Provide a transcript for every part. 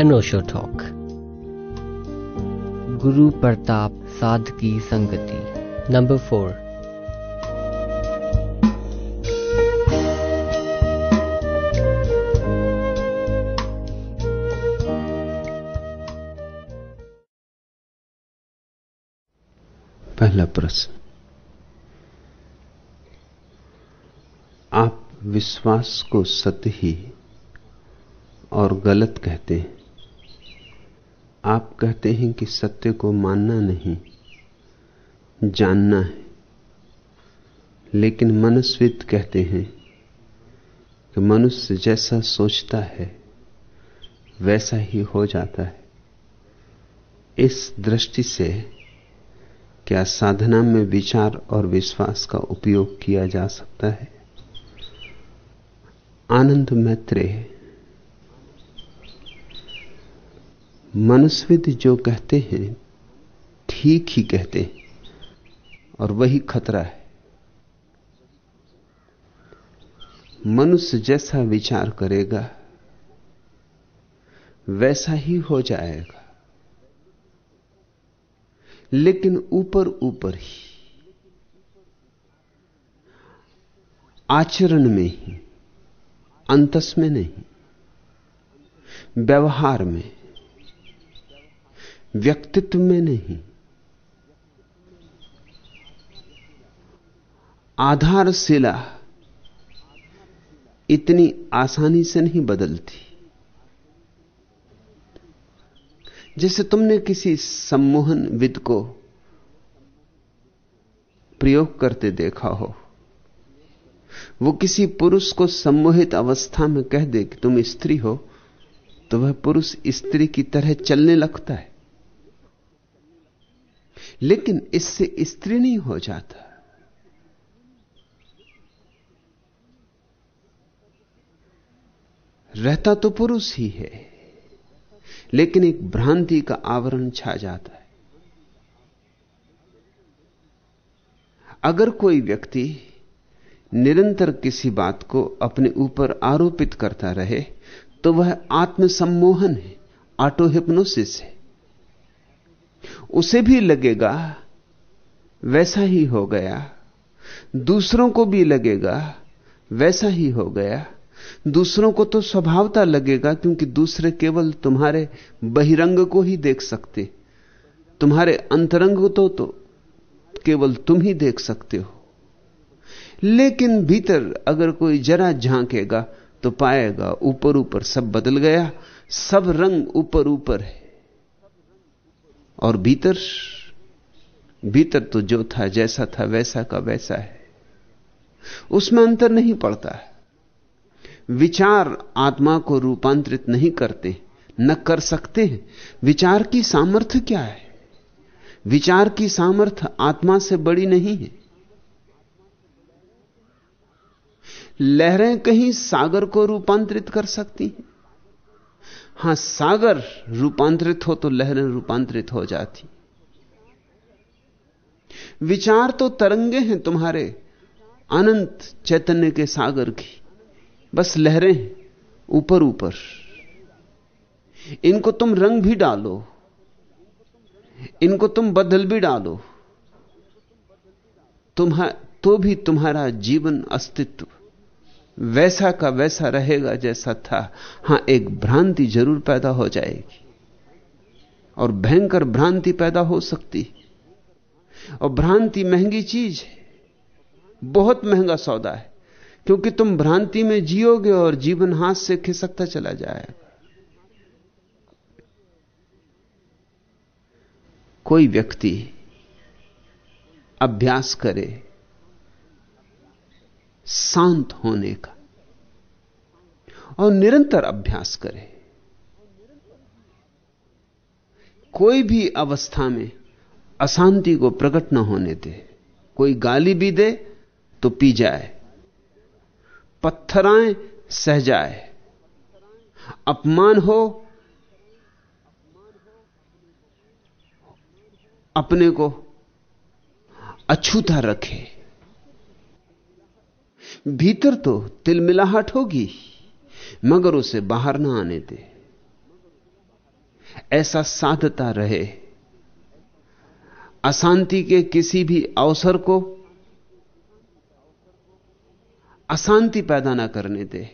अनोशो talk गुरु प्रताप साध की संगति नंबर फोर पहला प्रश्न। आप विश्वास को सत्य ही और गलत कहते हैं। आप कहते हैं कि सत्य को मानना नहीं, जानना है। लेकिन मनस्विद कहते हैं कि मनुष्य जैसा सोचता है, वैसा ही हो जाता है। इस दृष्टि से क्या साधना में विचार और विश्वास का उपयोग किया जा सकता है? आनंद मैत्रे मनुस्विद जो कहते हैं, ठीक ही कहते हैं, और वही खतरा है। मनुष्य जैसा विचार करेगा, वैसा ही हो जाएगा। लेकिन ऊपर ऊपर ही, आचरण में ही, अंतस में नहीं, व्यवहार में व्यक्तित्व में नहीं। आधारशिला इतनी आसानी से नहीं बदलती। जैसे तुमने किसी सम्मोहन विद को प्रयोग करते देखा हो, वो किसी पुरुष को सम्मोहित अवस्था में कह दे कि तुम स्त्री हो तो वह पुरुष स्त्री की तरह चलने लगता है। लेकिन इससे स्त्री नहीं हो जाता। रहता तो पुरुष ही है, लेकिन एक भ्रांति का आवरण छा जाता है। अगर कोई व्यक्ति निरंतर किसी बात को अपने ऊपर आरोपित करता रहे तो वह आत्मसम्मोहन है ऑटो हिप्नोसिस है। उसे भी लगेगा, वैसा ही हो गया। दूसरों को भी लगेगा, वैसा ही हो गया। दूसरों को तो स्वभावता लगेगा, क्योंकि दूसरे केवल तुम्हारे बहिरंग को ही देख सकते। तुम्हारे अंतरंग तो तो केवल तुम ही देख सकते हो। लेकिन भीतर अगर कोई जरा झांकेगा तो पाएगा ऊपर ऊपर सब बदल गया, सब रंग ऊपर ऊपर है। और भीतर भीतर तो जो था, जैसा था, वैसा का वैसा है। उसमें अंतर नहीं पड़ता है। विचार आत्मा को रूपांतरित नहीं करते, न कर सकते हैं। विचार की सामर्थ्य क्या है? विचार की सामर्थ्य आत्मा से बड़ी नहीं है। लहरें कहीं सागर को रूपांतरित कर सकती हैं। हाँ, सागर रूपांतरित हो तो लहरें रूपांतरित हो जाती। विचार तो तरंगे हैं तुम्हारे, अनंत चैतन्य के सागर की। बस लहरें ऊपर ऊपर। इनको तुम रंग भी डालो, इनको तुम बदल भी डालो। तुम्हा तो भी तुम्हारा जीवन अस्तित्व। वैसा का वैसा रहेगा जैसा था। हाँ, एक भ्रांति ज़रूर पैदा हो जाएगी। और भयंकर भ्रांति पैदा हो सकती और भ्रांति महँगी चीज़ है। बहुत महँगा सौदा है। क्योंकि तुम भ्रांति में जियोगे और जीवन हाथ से खिसकता चला जाएगा। कोई व्यक्ति अभ्यास करे शांत होने का और निरंतर अभ्यास करे। कोई भी अवस्था में अशांति को प्रकट न होने दे। कोई गाली भी दे तो पी जाए। पत्थराएँ सह जाए। अपमान हो, अपने को अछूता रखे। भीतर तो तिलमिलाहट होगी, मगर उसे बाहर ना आने दे। ऐसा साधता रहे। अशांति के किसी भी अवसर को अशांति पैदा ना करने दे।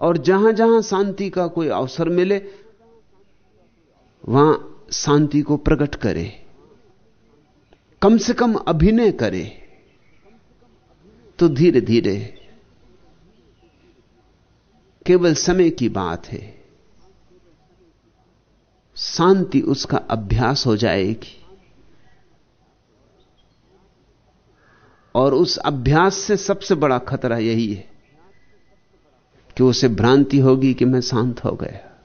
और जहाँ जहाँ शांति का कोई अवसर मिले, वहाँ शांति को प्रकट करे। कम से कम अभिनय करे। तो धीरे धीरे केवल समय की बात है। शांति उसका अभ्यास हो जाएगी। और उस अभ्यास से सबसे बड़ा खतरा यही है कि उसे भ्रांति होगी कि मैं शांत हो गया।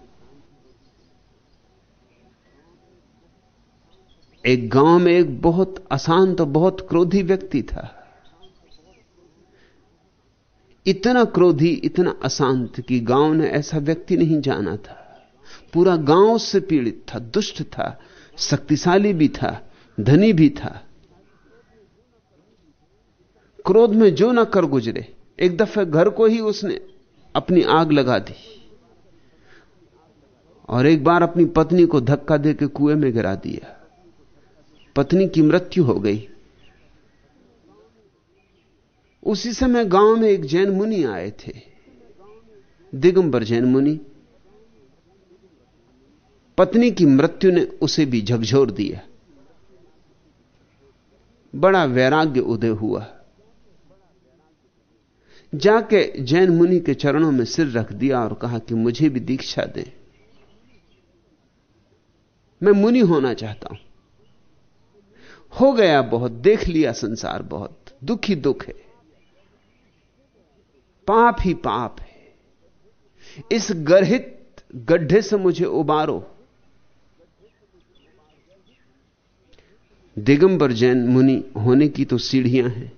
एक गाँव में एक बहुत अशांत और बहुत क्रोधी व्यक्ति था। इतना क्रोधी, इतना अशांत कि गाँव ने ऐसा व्यक्ति नहीं जाना था। पूरा गाँव उससे पीड़ित था, दुष्ट था, शक्तिशाली भी था, धनी भी था। क्रोध में जो ना कर गुजरे, एक दफे घर को ही उसने अपनी आग लगा दी और एक बार अपनी पत्नी को धक्का देकर कुएँ में गिरा दिया। पत्नी की मृत्यु हो गई। उसी समय गाँव में एक जैन मुनि आए थे। दिगंबर जैन मुनि। पत्नी की मृत्यु ने उसे भी झकझोर दिया। बड़ा वैराग्य उदय हुआ। जाके जैन मुनि के चरणों में सिर रख दिया और कहा कि मुझे भी दीक्षा दें। मैं मुनि होना चाहता हूँ। हो गया बहुत, देख लिया संसार बहुत, दुखी दुख है। पाप ही पाप है। इस गर्हित गड्ढे से मुझे उबारो। दिगंबर जैन मुनि होने की तो सीढ़ियाँ हैं।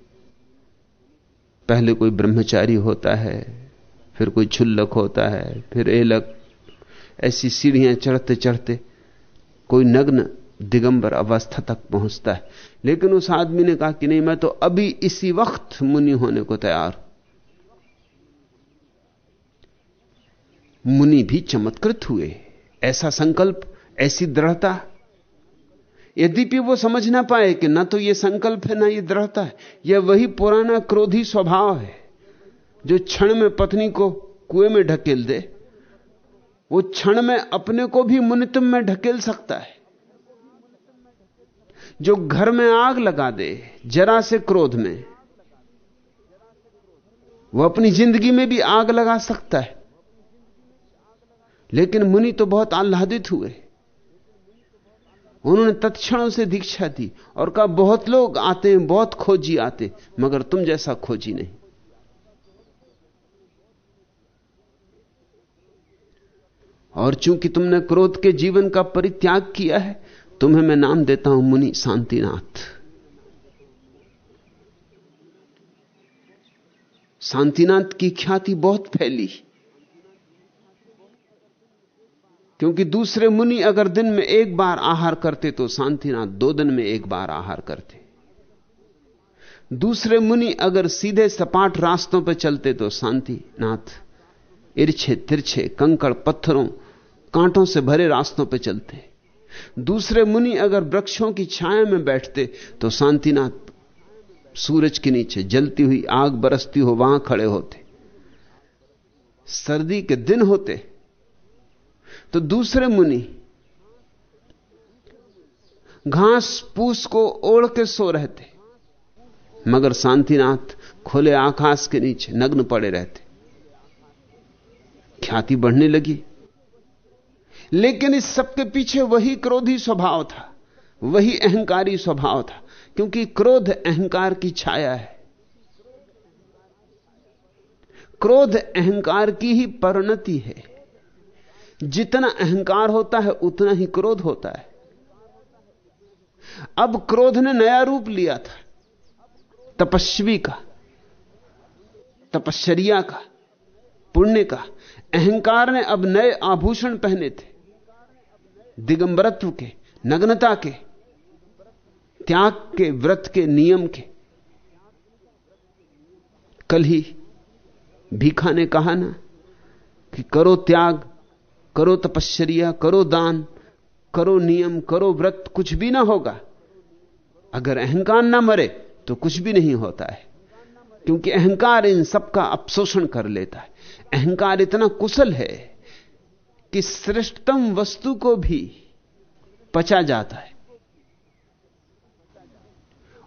पहले कोई ब्रह्मचारी होता है, फिर कोई छुल्लक होता है, फिर एलक। ऐसी सीढ़ियाँ चढ़ते चढ़ते कोई नग्न दिगंबर अवस्था तक पहुँचता है। लेकिन उस आदमी ने कहा कि नहीं, मैं तो अभी इसी वक्त मुनि होने को तैयार मुनि भी चमत्कृत हुए। ऐसा संकल्प, ऐसी दृढ़ता। यद्यपि वो समझ ना पाए कि ना तो ये संकल्प है, ना ये दृढ़ता है। यह वही पुराना क्रोधी स्वभाव है, जो क्षण में पत्नी को कुएँ में ढकेल दे। वो क्षण में अपने को भी मुनितम में ढकेल सकता है। जो घर में आग लगा दे, जरा से क्रोध में, वो अपनी ज़िंदगी में भी आग लगा सकता है। लेकिन मुनि तो बहुत आह्लादित हुए। उन्होंने तत्क्षणों से दीक्षा दी और कहा, बहुत लोग आते हैं, बहुत खोजी आते मगर तुम जैसा खोजी नहीं। और चूँकि तुमने क्रोध के जीवन का परित्याग किया है, तुम्हें मैं नाम देता हूँ मुनि शांतिनाथ। शांतिनाथ की ख्याति बहुत फैली। क्योंकि दूसरे मुनि अगर दिन में एक बार आहार करते तो शांतिनाथ दो दिन में एक बार आहार करते। दूसरे मुनि अगर सीधे सपाट रास्तों पर चलते तो शांतिनाथ इर्छे तिरछे कंकड़ पत्थरों, कांटों से भरे रास्तों पर चलते। दूसरे मुनि अगर वृक्षों की छाया में बैठते तो शांतिनाथ सूरज के नीचे जलती हुई आग बरसती हो, वहाँ खड़े होते। सर्दी के दिन होते तो दूसरे मुनि घास पूस को ओढ़ के सो रहते मगर शांतिनाथ खुले आकाश के नीचे नग्न पड़े रहते ख्याति बढ़ने लगी। लेकिन इस सबके पीछे वही क्रोधी स्वभाव था, वही अहंकारी स्वभाव था, क्योंकि क्रोध अहंकार की छाया है। क्रोध अहंकार की ही परिणति है। जितना अहंकार होता है, उतना ही क्रोध होता है। अब क्रोध ने नया रूप लिया था। तपस्वी का, तपश्चर्या का, पुण्य का। अहंकार ने अब नए आभूषण पहने थे। दिगंबरत्व के, नग्नता के, त्याग के, व्रत के, नियम के। कल ही भीखा ने कहा ना कि करो त्याग करो तपश्चर्या, करो दान, करो नियम, करो व्रत, कुछ भी ना होगा। अगर अहंकार ना मरे तो कुछ भी नहीं होता है। क्योंकि अहंकार इन सब का अपशोषण कर लेता है। अहंकार इतना कुशल है कि श्रेष्ठतम वस्तु को भी पचा जाता है।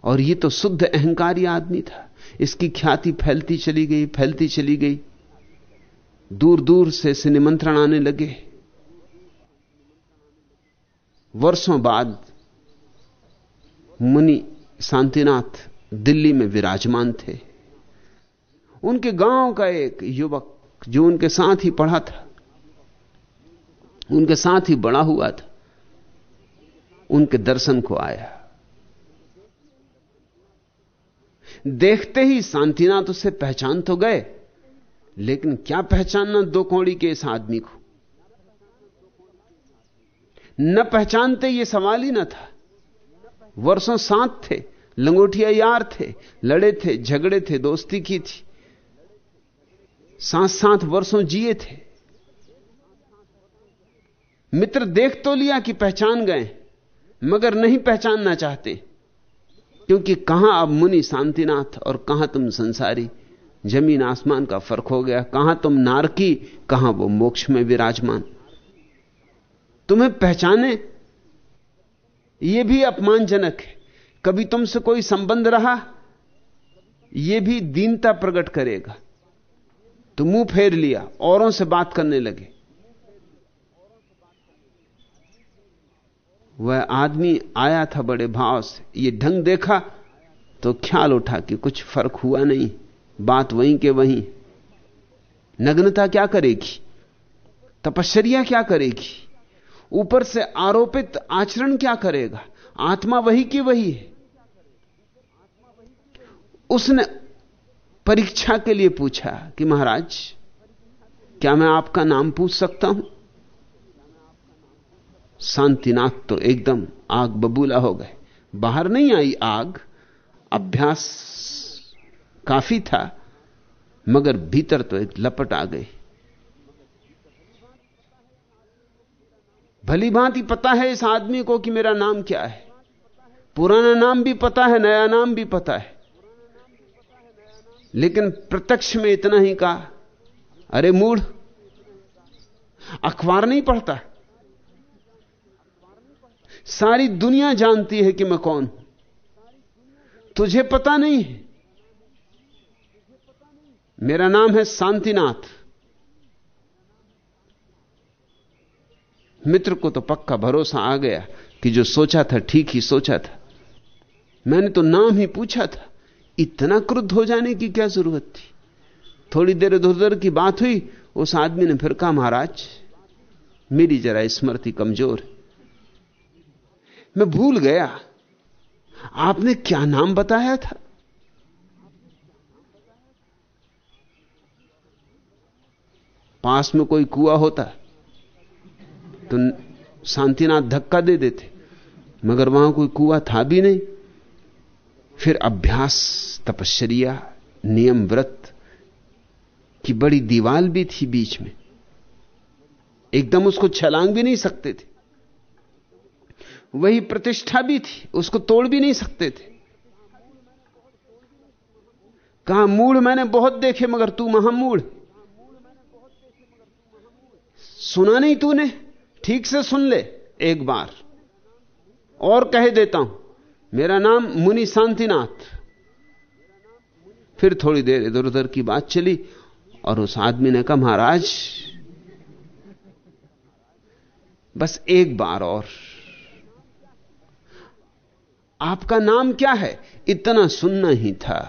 और यह तो शुद्ध अहंकारी आदमी था। इसकी ख्याति फैलती चली गई, फैलती चली गई। दूर दूर से इसे निमंत्रण आने लगे। वर्षों बाद मुनि शांतिनाथ दिल्ली में विराजमान थे। उनके गाँव का एक युवक जो उनके साथ ही पढ़ा था, उनके साथ ही बड़ा हुआ था, उनके दर्शन को आया। देखते ही शांतिनाथ उसे पहचान तो गए। लेकिन क्या पहचानना दो कौड़ी के इस आदमी को? न पहचानते ये सवाल ही न था। वर्षों साथ थे, लंगोटिया यार थे, लड़े थे, झगड़े थे, दोस्ती की थी। साथ साथ वर्षों जिए थे। मित्र देख तो लिया कि पहचान गए, मगर नहीं पहचानना चाहते, क्योंकि कहाँ अब मुनि शांतिनाथ और कहाँ तुम संसारी ज़मीन आसमान का फ़र्क हो गया। कहाँ तुम नारकी कहाँ वो मोक्ष में विराजमान। तुम्हें पहचाने यह भी अपमानजनक है। कभी तुमसे कोई संबंध रहा यह भी दीनता प्रकट करेगा। तो मुँह फेर लिया, औरों से बात करने लगे। वह आदमी आया था बड़े भाव से, ये ढंग देखा तो ख्याल उठा कि कुछ फ़र्क हुआ नहीं। बात वहीं के वहीं। नग्नता क्या करेगी? तपश्चर्या क्या करेगी? ऊपर से आरोपित आचरण क्या करेगा? आत्मा वही की वही है। उसने परीक्षा के लिए पूछा कि महाराज, क्या मैं आपका नाम पूछ सकता हूँ? शांतिनाथ तो एकदम आग बबूला हो गए। बाहर नहीं आई आग, अभ्यास काफ़ी था, मगर भीतर तो एक लपट आ गई। भली भांति पता है इस आदमी को कि मेरा नाम क्या है। पुराना नाम भी पता है, नया नाम भी पता है। लेकिन प्रत्यक्ष में इतना ही कहा, अरे मूढ़, अखबार नहीं पढ़ता? सारी दुनिया जानती है कि मैं कौन। हूँ तुझे पता नहीं है मेरा नाम है शांतिनाथ। मित्र को तो पक्का भरोसा आ गया कि जो सोचा था ठीक ही सोचा था। मैंने तो नाम ही पूछा था, इतना क्रुद्ध हो जाने की क्या ज़रूरत थी? थोड़ी देर इधर उधर की बात हुई, उस आदमी ने फिर कहा, महाराज, मेरी जरा स्मृति कमज़ोर मैं भूल गया। आपने क्या नाम बताया था? पास में कोई कुआ होता तो शांतिनाथ धक्का दे देते, मगर वहाँ कोई कुआ था भी नहीं। फिर अभ्यास, तपश्चर्या, नियम व्रत, की बड़ी दीवाल भी थी बीच में। एकदम उसको छलांग भी नहीं सकते थे। वही प्रतिष्ठा भी थी, उसको तोड़ भी नहीं सकते थे। कहा मूड मैंने बहुत देखे, मगर तू महामूढ़। सुना नहीं तूने? ठीक से सुन ले, एक बार। और कह देता हूँ, मेरा नाम मुनि शांतिनाथ। फिर थोड़ी देर इधर उधर की बात चली, और उस आदमी ने कहा, महाराज, बस एक बार और। आपका नाम क्या है? इतना सुनना ही था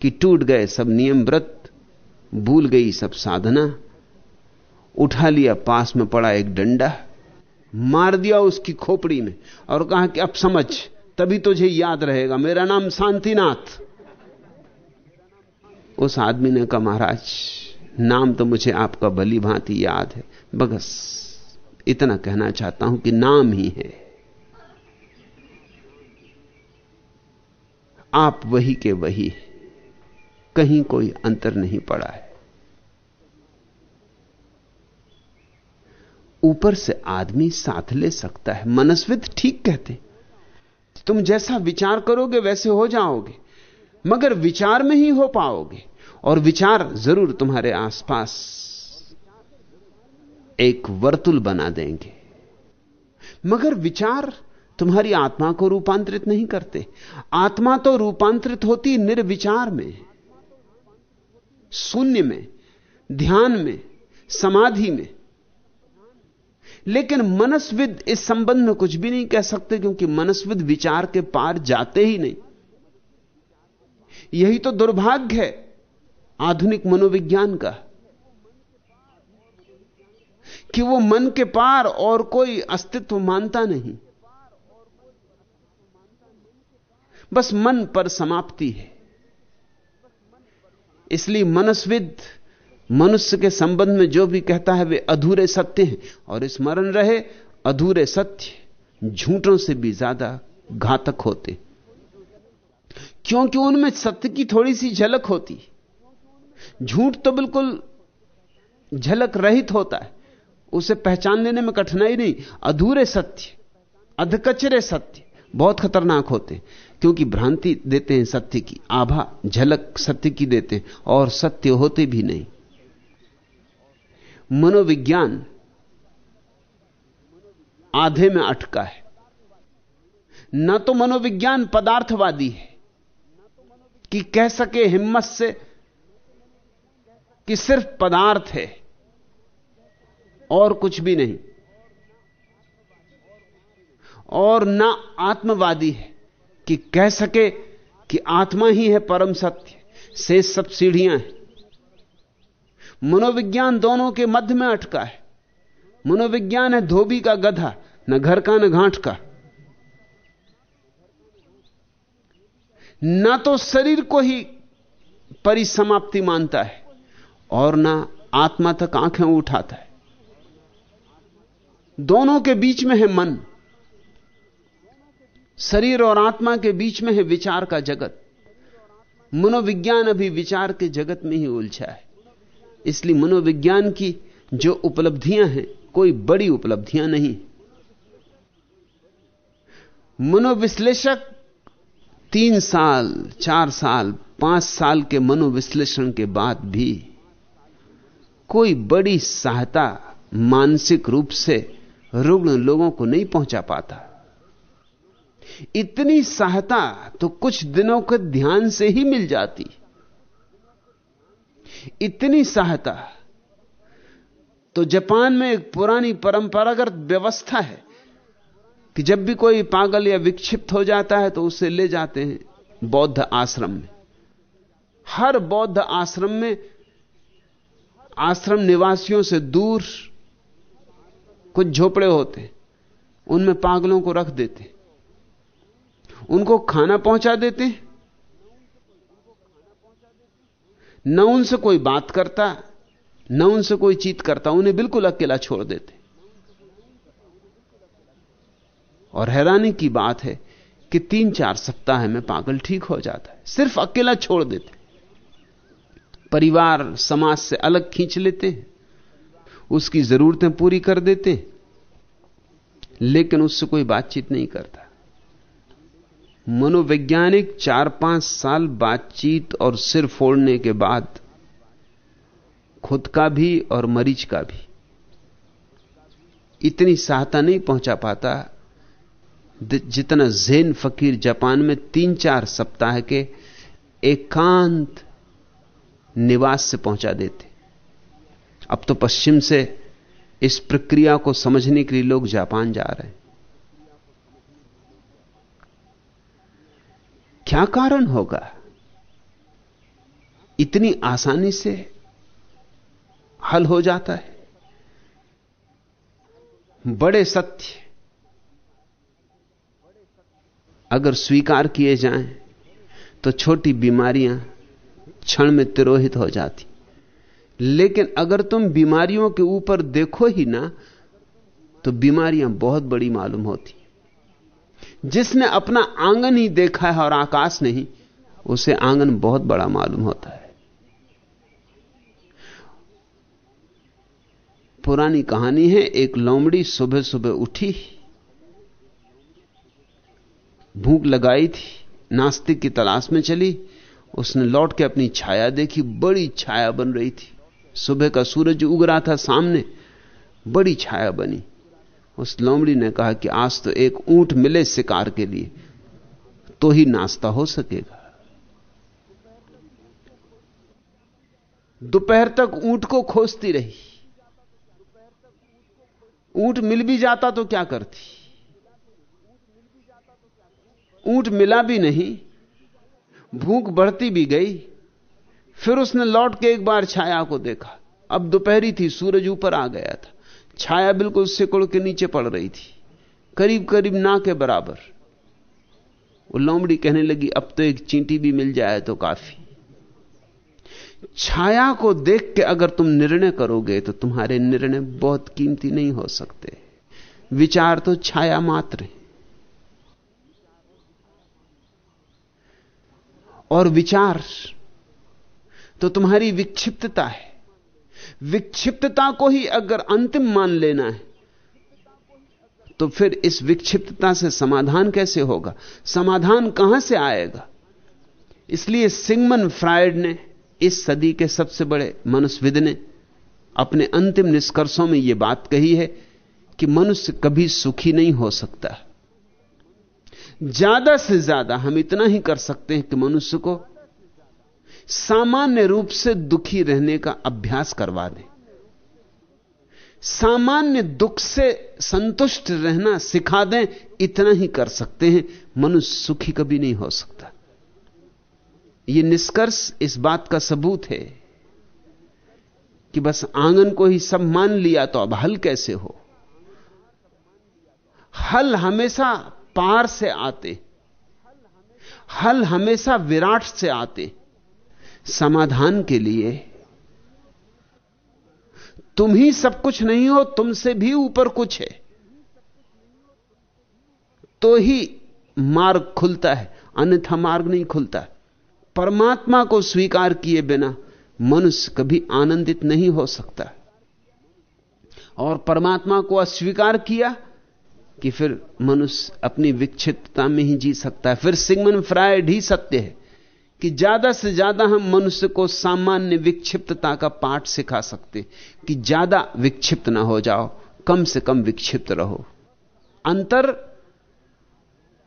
कि टूट गए सब नियम व्रत, भूल गई सब साधना। उठा लिया, पास में पड़ा एक डंडा, मार दिया उसकी खोपड़ी में और कहा कि अब समझ, तभी तुझे याद रहेगा, मेरा नाम शांतिनाथ। उस आदमी ने कहा, महाराज, नाम तो मुझे आपका भली भांति याद है, बगस, इतना कहना चाहता हूँ कि नाम ही है। आप वही के वही कहीं कोई अंतर नहीं पड़ा है। ऊपर से आदमी साथ ले सकता है। मनस्विद ठीक कहते तुम जैसा विचार करोगे, वैसे हो जाओगे। मगर विचार में ही हो पाओगे। और विचार ज़रूर तुम्हारे आसपास एक वर्तुल बना देंगे। मगर विचार तुम्हारी आत्मा को रूपांतरित नहीं करते। आत्मा तो रूपांतरित होती निर्विचार में, शून्य में, ध्यान में, समाधि में। लेकिन मनस्विद इस संबंध में कुछ भी नहीं कह सकते, क्योंकि मनस्विद विचार के पार जाते ही नहीं। यही तो दुर्भाग्य है आधुनिक मनोविज्ञान का, कि वो मन के पार और कोई अस्तित्व मानता नहीं। बस मन पर समाप्ति है। इसलिए मनस्विद मनुष्य के संबंध में जो भी कहता है, वे अधूरे सत्य हैं। और स्मरण रहे, अधूरे सत्य झूठों से भी ज़्यादा घातक होते। क्योंकि उनमें सत्य की थोड़ी सी झलक होती। झूठ तो बिल्कुल झलक रहित होता है। उसे पहचान लेने में कठिनाई नहीं। अधूरे सत्य, अधकचरे सत्य बहुत खतरनाक होते क्योंकि भ्रांति देते हैं सत्य की, आभा, झलक सत्य की देते हैं। और सत्य होते भी नहीं। मनोविज्ञान आधे में अटका है। न तो मनोविज्ञान पदार्थवादी है कि कह सके हिम्मत से कि सिर्फ़ पदार्थ है और कुछ भी नहीं। और ना आत्मवादी है कि कह सके कि आत्मा ही है परम सत्य। से सब सीढ़ियाँ हैं। मनोविज्ञान दोनों के मध्य में अटका है। मनोविज्ञान है धोबी का गधा, न घर का, न घाट का। ना तो शरीर को ही परिसमाप्ति मानता है और ना आत्मा तक आँखें उठाता है। दोनों के बीच में है मन। शरीर और आत्मा के बीच में है विचार का जगत। मनोविज्ञान अभी विचार के जगत में ही उलझा है। इसलिए मनोविज्ञान की जो उपलब्धियाँ हैं, कोई बड़ी उपलब्धियाँ नहीं। मनोविश्लेषक तीन साल, चार साल, पाँच साल के मनोविश्लेषण के बाद भी कोई बड़ी सहायता मानसिक रूप से रुग्ण लोगों को नहीं पहुँचा पाता। इतनी सहायता तो कुछ दिनों के ध्यान से ही मिल जाती। इतनी सहायता तो जापान में एक पुरानी परंपरागत व्यवस्था है कि जब भी कोई पागल या विक्षिप्त हो जाता है तो उसे ले जाते हैं बौद्ध आश्रम में। हर बौद्ध आश्रम में आश्रम निवासियों से दूर कुछ झोपड़े होते उनमें पागलों को रख देते उनको खाना पहुँचा देते न उनसे कोई बात करता, न उनसे कोई चीत करता, उन्हें बिल्कुल अकेला छोड़ देते। और हैरानी की बात है कि तीन चार सप्ताह में पागल ठीक हो जाता है, सिर्फ़ अकेला छोड़ देते। परिवार, समाज से अलग खींच लेते उसकी जरूरतें पूरी कर देते लेकिन उससे कोई बातचीत नहीं करता। मनोवैज्ञानिक चार पाँच साल बातचीत और सिर फोड़ने के बाद खुद का भी और मरीज़ का भी इतनी सहायता नहीं पहुँचा पाता। जितना जेन फकीर जापान में तीन चार सप्ताह के एकांत निवास से पहुँचा देते। अब तो पश्चिम से इस प्रक्रिया को समझने के लिए लोग जापान जा रहे हैं। क्या कारण होगा? इतनी आसानी से हल हो जाता है। बड़े सत्य। अगर स्वीकार किए जाएँ तो छोटी बीमारियाँ क्षण में तिरोहित हो जाती। लेकिन अगर तुम बीमारियों के ऊपर देखो ही ना तो बीमारियाँ बहुत बड़ी मालूम होती। जिसने अपना आँगन ही देखा है और आकाश नहीं, उसे आँगन बहुत बड़ा मालूम होता है। पुरानी कहानी है, एक लोमड़ी सुबह सुबह उठी, भूख लगाई थी, नास्तिक की तलाश में चली, उसने लौट के अपनी छाया देखी, बड़ी छाया बन रही थी। सुबह का सूरज उग रहा था सामने, बड़ी छाया बनी। उस लोमड़ी ने कहा कि आज तो एक ऊँट मिले शिकार के लिए तो ही नाश्ता हो सकेगा। दोपहर तक ऊँट को खोजती रही। ऊँट मिल भी जाता तो क्या करती? ऊँट मिला भी नहीं, भूख बढ़ती भी गई, फिर उसने लौट के एक बार छाया को देखा। अब दोपहरी थी, सूरज ऊपर आ गया था। छाया बिल्कुल सिकुड़ के नीचे पड़ रही थी। करीब करीब ना के बराबर। वो लोमड़ी कहने लगी, अब तो एक चींटी भी मिल जाए तो काफ़ी। छाया को देख के अगर तुम निर्णय करोगे तो तुम्हारे निर्णय बहुत कीमती नहीं हो सकते। विचार तो छाया मात्र है। और विचार तो तुम्हारी विक्षिप्तता है। विक्षिप्तता को ही अगर अंतिम मान लेना है तो फिर इस विक्षिप्तता से समाधान कैसे होगा? समाधान कहाँ से आएगा? इसलिए सिंगमन फ्रायड ने इस सदी के सबसे बड़े मनुष्यविद ने अपने अंतिम निष्कर्षों में यह बात कही है कि मनुष्य कभी सुखी नहीं हो सकता। ज़्यादा से ज़्यादा हम इतना ही कर सकते हैं कि मनुष्य को सामान्य रूप से दुखी रहने का अभ्यास करवा दें। सामान्य दुख से संतुष्ट रहना सिखा दें, इतना ही कर सकते हैं, मनुष्य सुखी कभी नहीं हो सकता। यह निष्कर्ष इस बात का सबूत है कि बस आँगन को ही सब मान लिया तो अब हल कैसे हो? हल हमेशा पार से आते, हल हमेशा विराट से आते समाधान के लिए। तुम ही सब कुछ नहीं हो, तुमसे भी ऊपर कुछ है। तो ही मार्ग खुलता है, अन्यथा मार्ग नहीं खुलता। परमात्मा को स्वीकार किए बिना मनुष्य कभी आनंदित नहीं हो सकता। और परमात्मा को अस्वीकार किया कि फिर मनुष्य अपनी विक्षिप्तता में ही जी सकता है। फिर सिगमन फ्रायड ही सत्य है। कि ज़्यादा से ज़्यादा हम मनुष्य को सामान्य विक्षिप्तता का पाठ सिखा सकते, कि ज़्यादा विक्षिप्त ना हो जाओ, कम से कम विक्षिप्त रहो। अंतर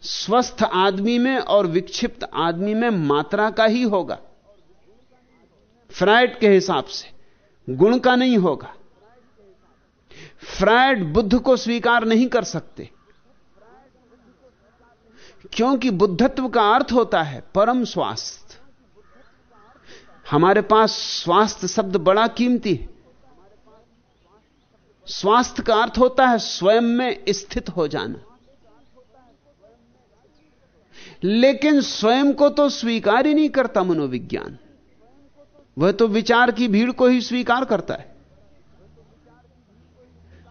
स्वस्थ आदमी में और विक्षिप्त आदमी में मात्रा का ही होगा। फ्रायड के हिसाब से गुण का नहीं होगा। फ्रायड बुद्ध को स्वीकार नहीं कर सकते। क्योंकि बुद्धत्व का अर्थ होता है परम स्वास्थ्य। हमारे पास स्वास्थ्य शब्द बड़ा कीमती है। स्वास्थ्य का अर्थ होता है स्वयं में स्थित हो जाना। लेकिन स्वयं को तो स्वीकार ही नहीं करता मनोविज्ञान। वह तो विचार की भीड़ को ही स्वीकार करता है।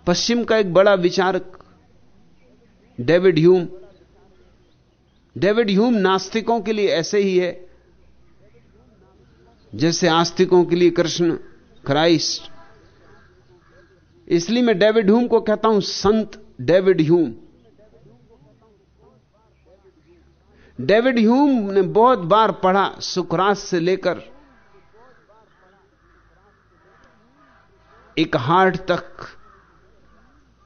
पश्चिम का एक बड़ा विचारक, डेविड ह्यूम। डेविड ह्यूम नास्तिकों के लिए ऐसे ही है जैसे आस्तिकों के लिए कृष्ण, क्राइस्ट। इसलिए मैं डेविड ह्यूम को कहता हूँ, संत डेविड ह्यूम डेविड ह्यूम ने बहुत बार पढ़ा सुकरात से लेकर एक हार्ट तक।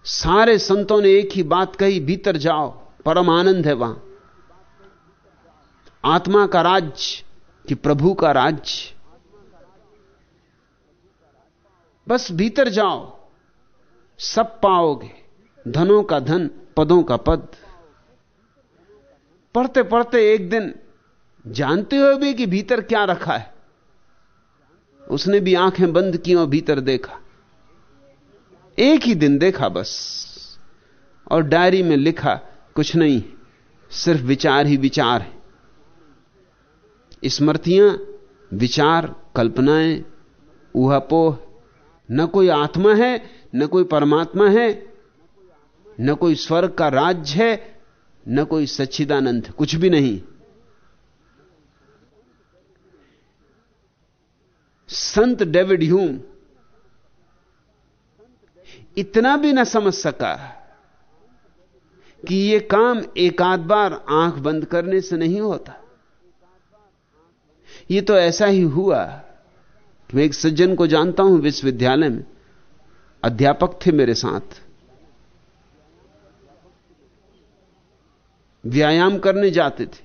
सारे संतों ने एक ही बात कही, भीतर जाओ, परम आनंद है वहाँ। आत्मा का राज्य कि प्रभु का राज्य। बस भीतर जाओ। सब पाओगे। धनों का धन, पदों का पद। पढ़ते पढ़ते एक दिन जानते हो भी कि भीतर क्या रखा है। उसने भी आँखें बंद की और भीतर देखा। एक ही दिन देखा बस। और डायरी में लिखा, कुछ नहीं, सिर्फ़ विचार ही विचार है। स्मृतियाँ, विचार, कल्पनाएँ, ऊहापोह न कोई आत्मा है, न कोई परमात्मा है, न कोई स्वर्ग का राज्य है, न कोई सच्चिदानंद, कुछ भी नहीं। संत डेविड ह्यूम इतना भी ना समझ सका कि यह काम एक आध बार आँख बंद करने से नहीं होता। यह तो ऐसा ही हुआ। मैं एक सज्जन को जानता हूँ विश्वविद्यालय में। अध्यापक थे मेरे साथ। व्यायाम करने जाते थे।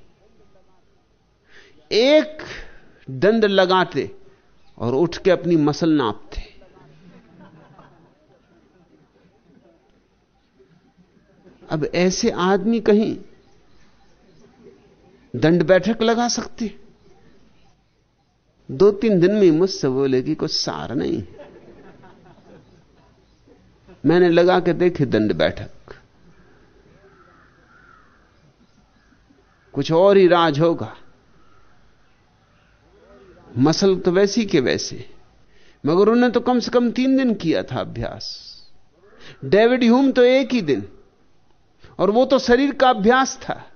एक दंड लगाते और उठ के अपनी मसल नापते। अब ऐसे आदमी कहीं दंड बैठक लगा सकते। दो तीन दिन में मुझसे बोले कि कुछ सार नहीं मैंने लगा के देखे दंड बैठक। कुछ और ही राज होगा। मसल तो वैसी के वैसे। मगर उन्होंने तो कम से कम तीन दिन किया था अभ्यास। डेविड ह्यूम तो एक ही दिन। और वो तो शरीर का अभ्यास था।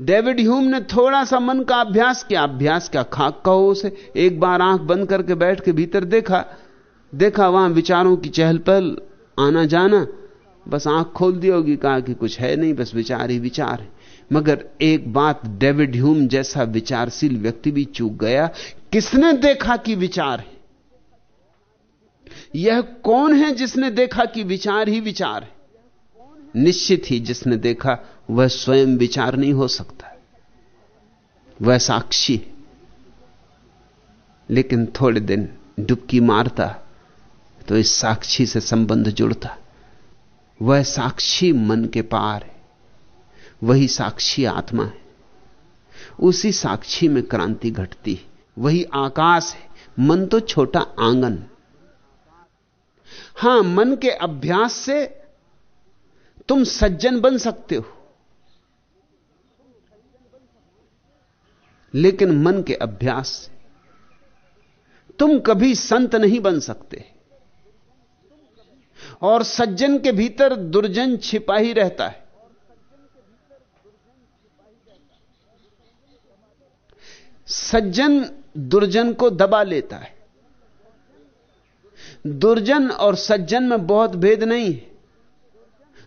डेविड ह्यूम ने थोड़ा सा मन का अभ्यास किया, अभ्यास क्या, खाक कहो उसे। एक बार आँख बंद करके बैठ के भीतर देखा देखा वहाँ विचारों की चहल पहल, आना जाना, बस आँख खोल दी होगी, कहा कि कुछ है नहीं, बस विचार ही विचार है। मगर एक बात डेविड ह्यूम जैसा विचारशील व्यक्ति भी चूक गया, किसने देखा कि विचार है? यह कौन है जिसने देखा कि विचार ही विचार है? निश्चित ही जिसने देखा, वह स्वयं विचार नहीं हो सकता। वह साक्षी। लेकिन थोड़े दिन डुबकी मारता तो इस साक्षी से संबंध जुड़ता। वह साक्षी मन के पार है। वही साक्षी आत्मा है। उसी साक्षी में क्रांति घटती है। वही आकाश है। मन तो छोटा आँगन। हाँ, मन के अभ्यास से तुम सज्जन बन सकते हो। लेकिन मन के अभ्यास से। तुम कभी संत नहीं बन सकते। और सज्जन के भीतर दुर्जन छिपा ही रहता है। सज्जन दुर्जन को दबा लेता है। दुर्जन और सज्जन में बहुत भेद नहीं है।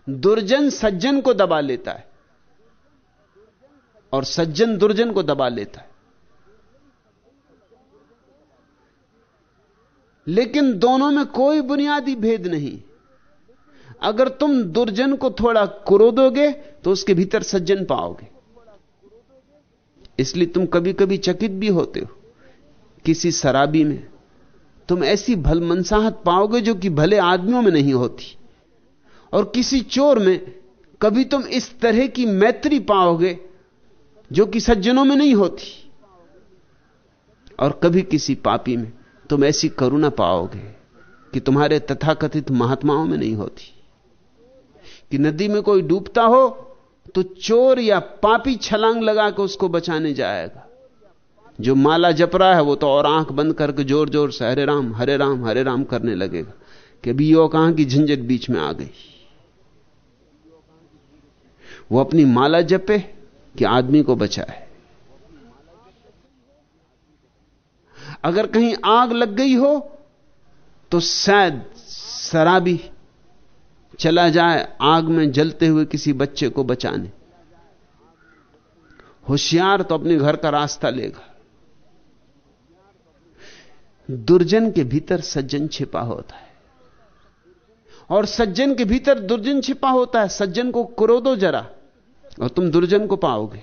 दुर्जन सज्जन को दबा लेता है और सज्जन दुर्जन को दबा लेता है। लेकिन दोनों में कोई बुनियादी भेद नहीं। अगर तुम दुर्जन को थोड़ा कुरोदोगे तो उसके भीतर सज्जन पाओगे। इसलिए तुम कभी कभी चकित भी होते हो किसी शराबी में। तुम ऐसी भल मनसाहत पाओगे जो कि भले आदमियों में नहीं होती। और किसी चोर में कभी तुम इस तरह की मैत्री पाओगे जो कि सज्जनों में नहीं होती। और कभी किसी पापी में तुम ऐसी करुणा पाओगे कि तुम्हारे तथाकथित महात्माओं में नहीं होती। कि नदी में कोई डूबता हो तो चोर या पापी छलांग लगा के उसको बचाने जाएगा। जो माला जप रहा है वो तो और आँख बंद करके ज़ोर ज़ोर से हरे राम हरे राम हरे राम करने लगेगा कि अभी यो कहाँ की झंझट बीच में आ गई। वो अपनी माला जपे कि आदमी को बचाए। अगर कहीं आग लग गई हो तो शायद शराबी चला जाए आग में जलते हुए किसी बच्चे को बचाने। होशियार तो अपने घर का रास्ता लेगा। दुर्जन के भीतर सज्जन छिपा होता है। और सज्जन के भीतर दुर्जन छिपा होता है। सज्जन को क्रोधो जरा। और तुम दुर्जन को पाओगे।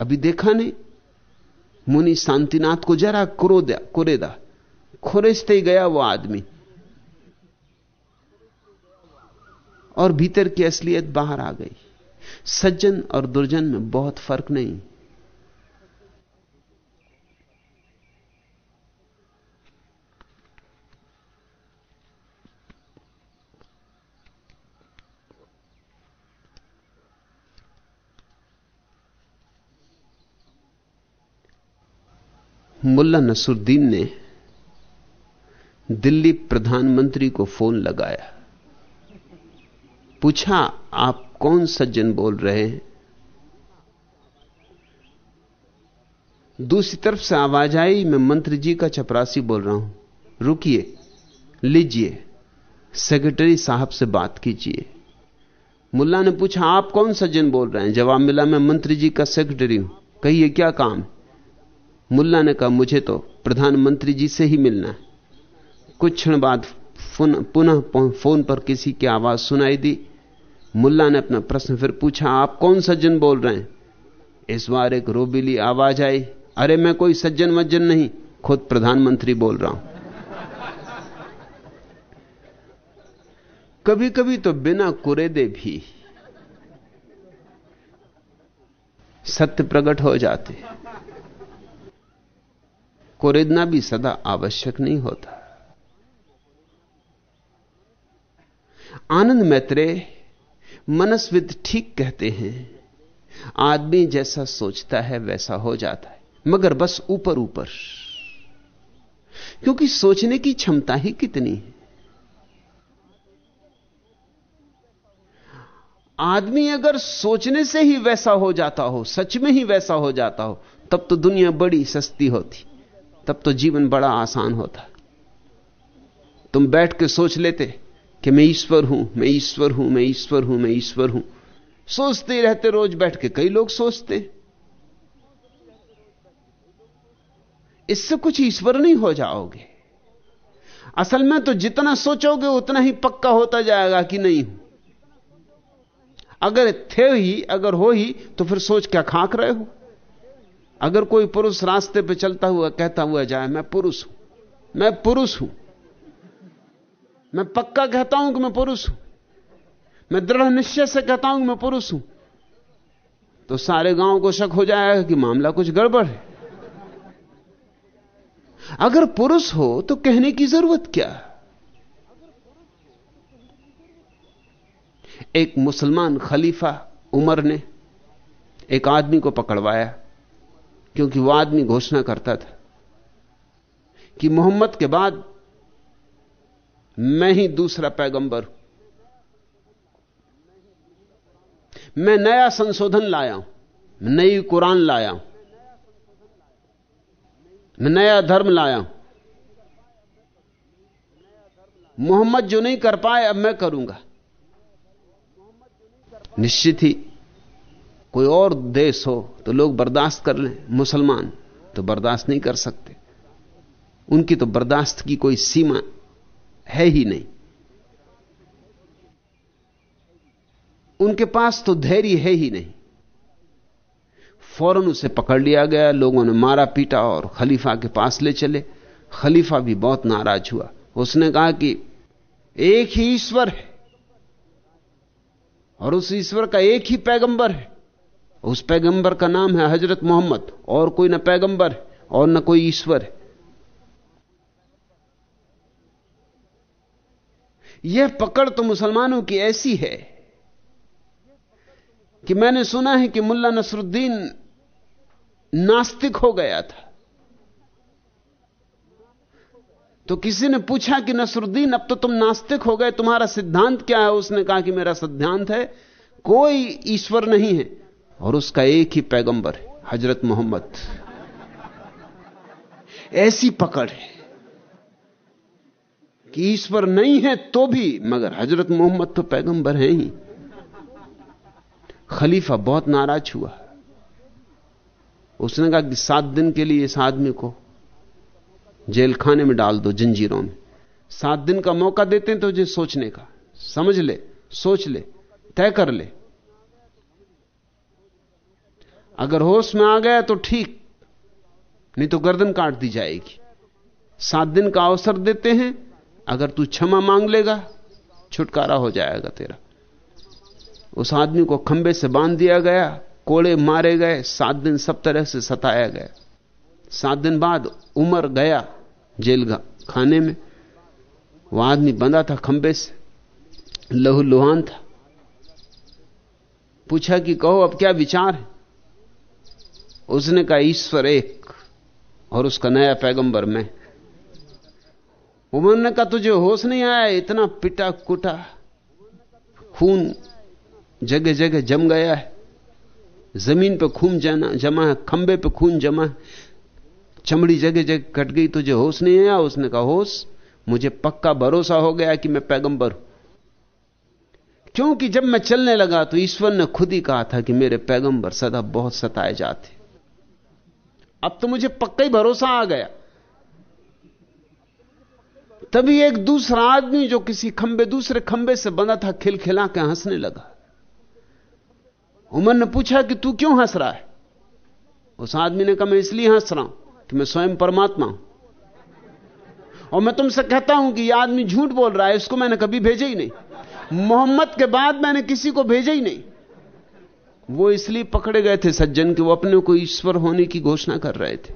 अभी देखा नहीं? मुनि शांतिनाथ को जरा क्रोदा कुरेदा खुरेजते ही गया वो आदमी। और भीतर की असलियत बाहर आ गई। सज्जन और दुर्जन में बहुत फ़र्क नहीं। मुल्ला नसरुद्दीन ने दिल्ली प्रधानमंत्री को फ़ोन लगाया। पूछा, आप कौन सज्जन बोल रहे हैं? दूसरी तरफ़ से आवाज़ आई, मैं मंत्री जी का चपरासी बोल रहा हूँ। रुकिए, लीजिए, सेक्रेटरी साहब से बात कीजिए। मुल्ला ने पूछा, आप कौन सज्जन बोल रहे हैं? जवाब मिला, मैं मंत्री जी का सेक्रेटरी हूँ। कहिए, क्या काम? मुल्ला ने कहा, मुझे तो प्रधानमंत्री जी से ही मिलना है। कुछ क्षण बाद पुनः फ़ोन पर किसी की आवाज़ सुनाई दी। मुल्ला ने अपना प्रश्न फिर पूछा, आप कौन सज्जन बोल रहे हैं? इस बार एक रोबीली आवाज़ आई, अरे, मैं कोई सज्जन वज्जन नहीं, खुद प्रधानमंत्री बोल रहा हूँ। कभी कभी तो बिना कुरेदे भी सत्य प्रकट हो जाते। कुरेदना भी सदा आवश्यक नहीं होता। आनंद मैत्रे मनस्विद ठीक कहते हैं, आदमी जैसा सोचता है वैसा हो जाता है, मगर बस ऊपर ऊपर। क्योंकि सोचने की क्षमता ही कितनी है। आदमी अगर सोचने से ही वैसा हो जाता हो, सच में ही वैसा हो जाता हो, तब तो दुनिया बड़ी सस्ती होती। तब तो जीवन बड़ा आसान होता। तुम बैठ के सोच लेते कि मैं ईश्वर हूँ, मैं ईश्वर हूँ, मैं ईश्वर हूँ, मैं ईश्वर हूँ। सोचते रहते रोज बैठ के, कई लोग सोचते। इससे कुछ ईश्वर नहीं हो जाओगे। असल में तो जितना सोचोगे, उतना ही पक्का होता जाएगा कि नहीं हूँ। अगर थे ही, अगर हो ही तो फिर सोच क्या खाक रहे हो? अगर कोई पुरुष रास्ते पे चलता हुआ, कहता हुआ जाए, मैं पुरुष हूँ, मैं पुरुष हूँ, मैं पक्का कहता हूँ कि मैं पुरुष हूँ, मैं दृढ़ निश्चय से कहता हूँ कि मैं पुरुष हूँ तो सारे गाँव को शक हो जाएगा कि मामला कुछ गड़बड़ है। अगर पुरुष हो तो कहने की ज़रूरत क्या एक मुसलमान खलीफा उमर ने एक आदमी को पकड़वाया। क्योंकि वह आदमी घोषणा करता था कि मोहम्मद के बाद मैं ही दूसरा पैगंबर हूँ। मैं नया संशोधन लाया हूँ। नई कुरान लाया हूँ। मैं नया धर्म लाया हूँ। मोहम्मद जो नहीं कर पाए, अब मैं करूँगा। निश्चित ही कोई और देश हो तो लोग बर्दाश्त कर लें, मुसलमान तो बर्दाश्त नहीं कर सकते। उनकी तो बर्दाश्त की कोई सीमा है ही नहीं। उनके पास तो धैर्य है ही नहीं। फ़ौरन उसे पकड़ लिया गया, लोगों ने मारा पीटा और खलीफा के पास ले चले। खलीफा भी बहुत नाराज़ हुआ। उसने कहा कि एक ही ईश्वर है, और उस ईश्वर का एक ही पैगंबर है। उस पैगंबर का नाम है हज़रत मोहम्मद। और कोई ना पैगंबर और ना कोई ईश्वर। यह पकड़ तो मुसलमानों की ऐसी है कि मैंने सुना है कि मुल्ला नसरुद्दीन नास्तिक हो गया था। तो किसी ने पूछा कि नसरुद्दीन, अब तो तुम नास्तिक हो गए, तुम्हारा सिद्धांत क्या है? उसने कहा कि मेरा सिद्धांत है, कोई ईश्वर नहीं है। और उसका एक ही पैगंबर है, हज़रत मोहम्मद। ऐसी पकड़ है कि ईश्वर नहीं है तो भी, मगर हज़रत मोहम्मद तो पैगंबर है ही। खलीफा बहुत नाराज़ हुआ। उसने कहा कि सात दिन के लिए इस आदमी को जेल खाने में डाल दो जंजीरों में। सात दिन का मौका देते हैं तो तुझे सोचने का। समझ ले, सोच ले, तय कर ले। अगर होश में आ गया तो ठीक, नहीं तो गर्दन काट दी जाएगी। सात दिन का अवसर देते हैं, अगर तू क्षमा मांग लेगा, छुटकारा हो जाएगा तेरा। उस आदमी को खंबे से बाँध दिया गया, कोड़े मारे गए, सात दिन सब तरह से सताया गया। सात दिन बाद उमर गया जेल खाने में। वह आदमी बंधा था खंबे से, लहू लुहान था। पूछा कि कहो, अब क्या विचार है? उसने कहा, ईश्वर एक, और उसका नया पैगंबर मैं। उमर ने कहा, तुझे होश नहीं आया? इतना पिटा कुटा खून जगह जगह जम गया है। ज़मीन पे खून जमा जमा है खंबे पे खून जमा है। चमड़ी जगह जगह कट गई, तुझे होश नहीं आया? उसने कहा, होश, मुझे पक्का भरोसा हो गया कि मैं पैगंबर हूँ। क्योंकि जब मैं चलने लगा तो ईश्वर ने खुद ही कहा था कि मेरे पैगंबर सदा बहुत सताए जाते। अब तो मुझे पक्का ही भरोसा आ गया। तभी एक दूसरा आदमी जो किसी खंबे, दूसरे खंबे से बना था, खिलखिला के हंसने लगा। उमर ने पूछा कि तू क्यों हंस रहा है? उस आदमी ने कहा, मैं इसलिए हंस रहा हूँ कि मैं स्वयं परमात्मा हूँ। और मैं तुमसे कहता हूँ कि यह आदमी झूठ बोल रहा है, इसको मैंने कभी भेजा ही नहीं। मोहम्मद के बाद मैंने किसी को भेजा ही नहीं। वो इसलिए पकड़े गए थे सज्जन कि वो अपने को ईश्वर होने की घोषणा कर रहे थे।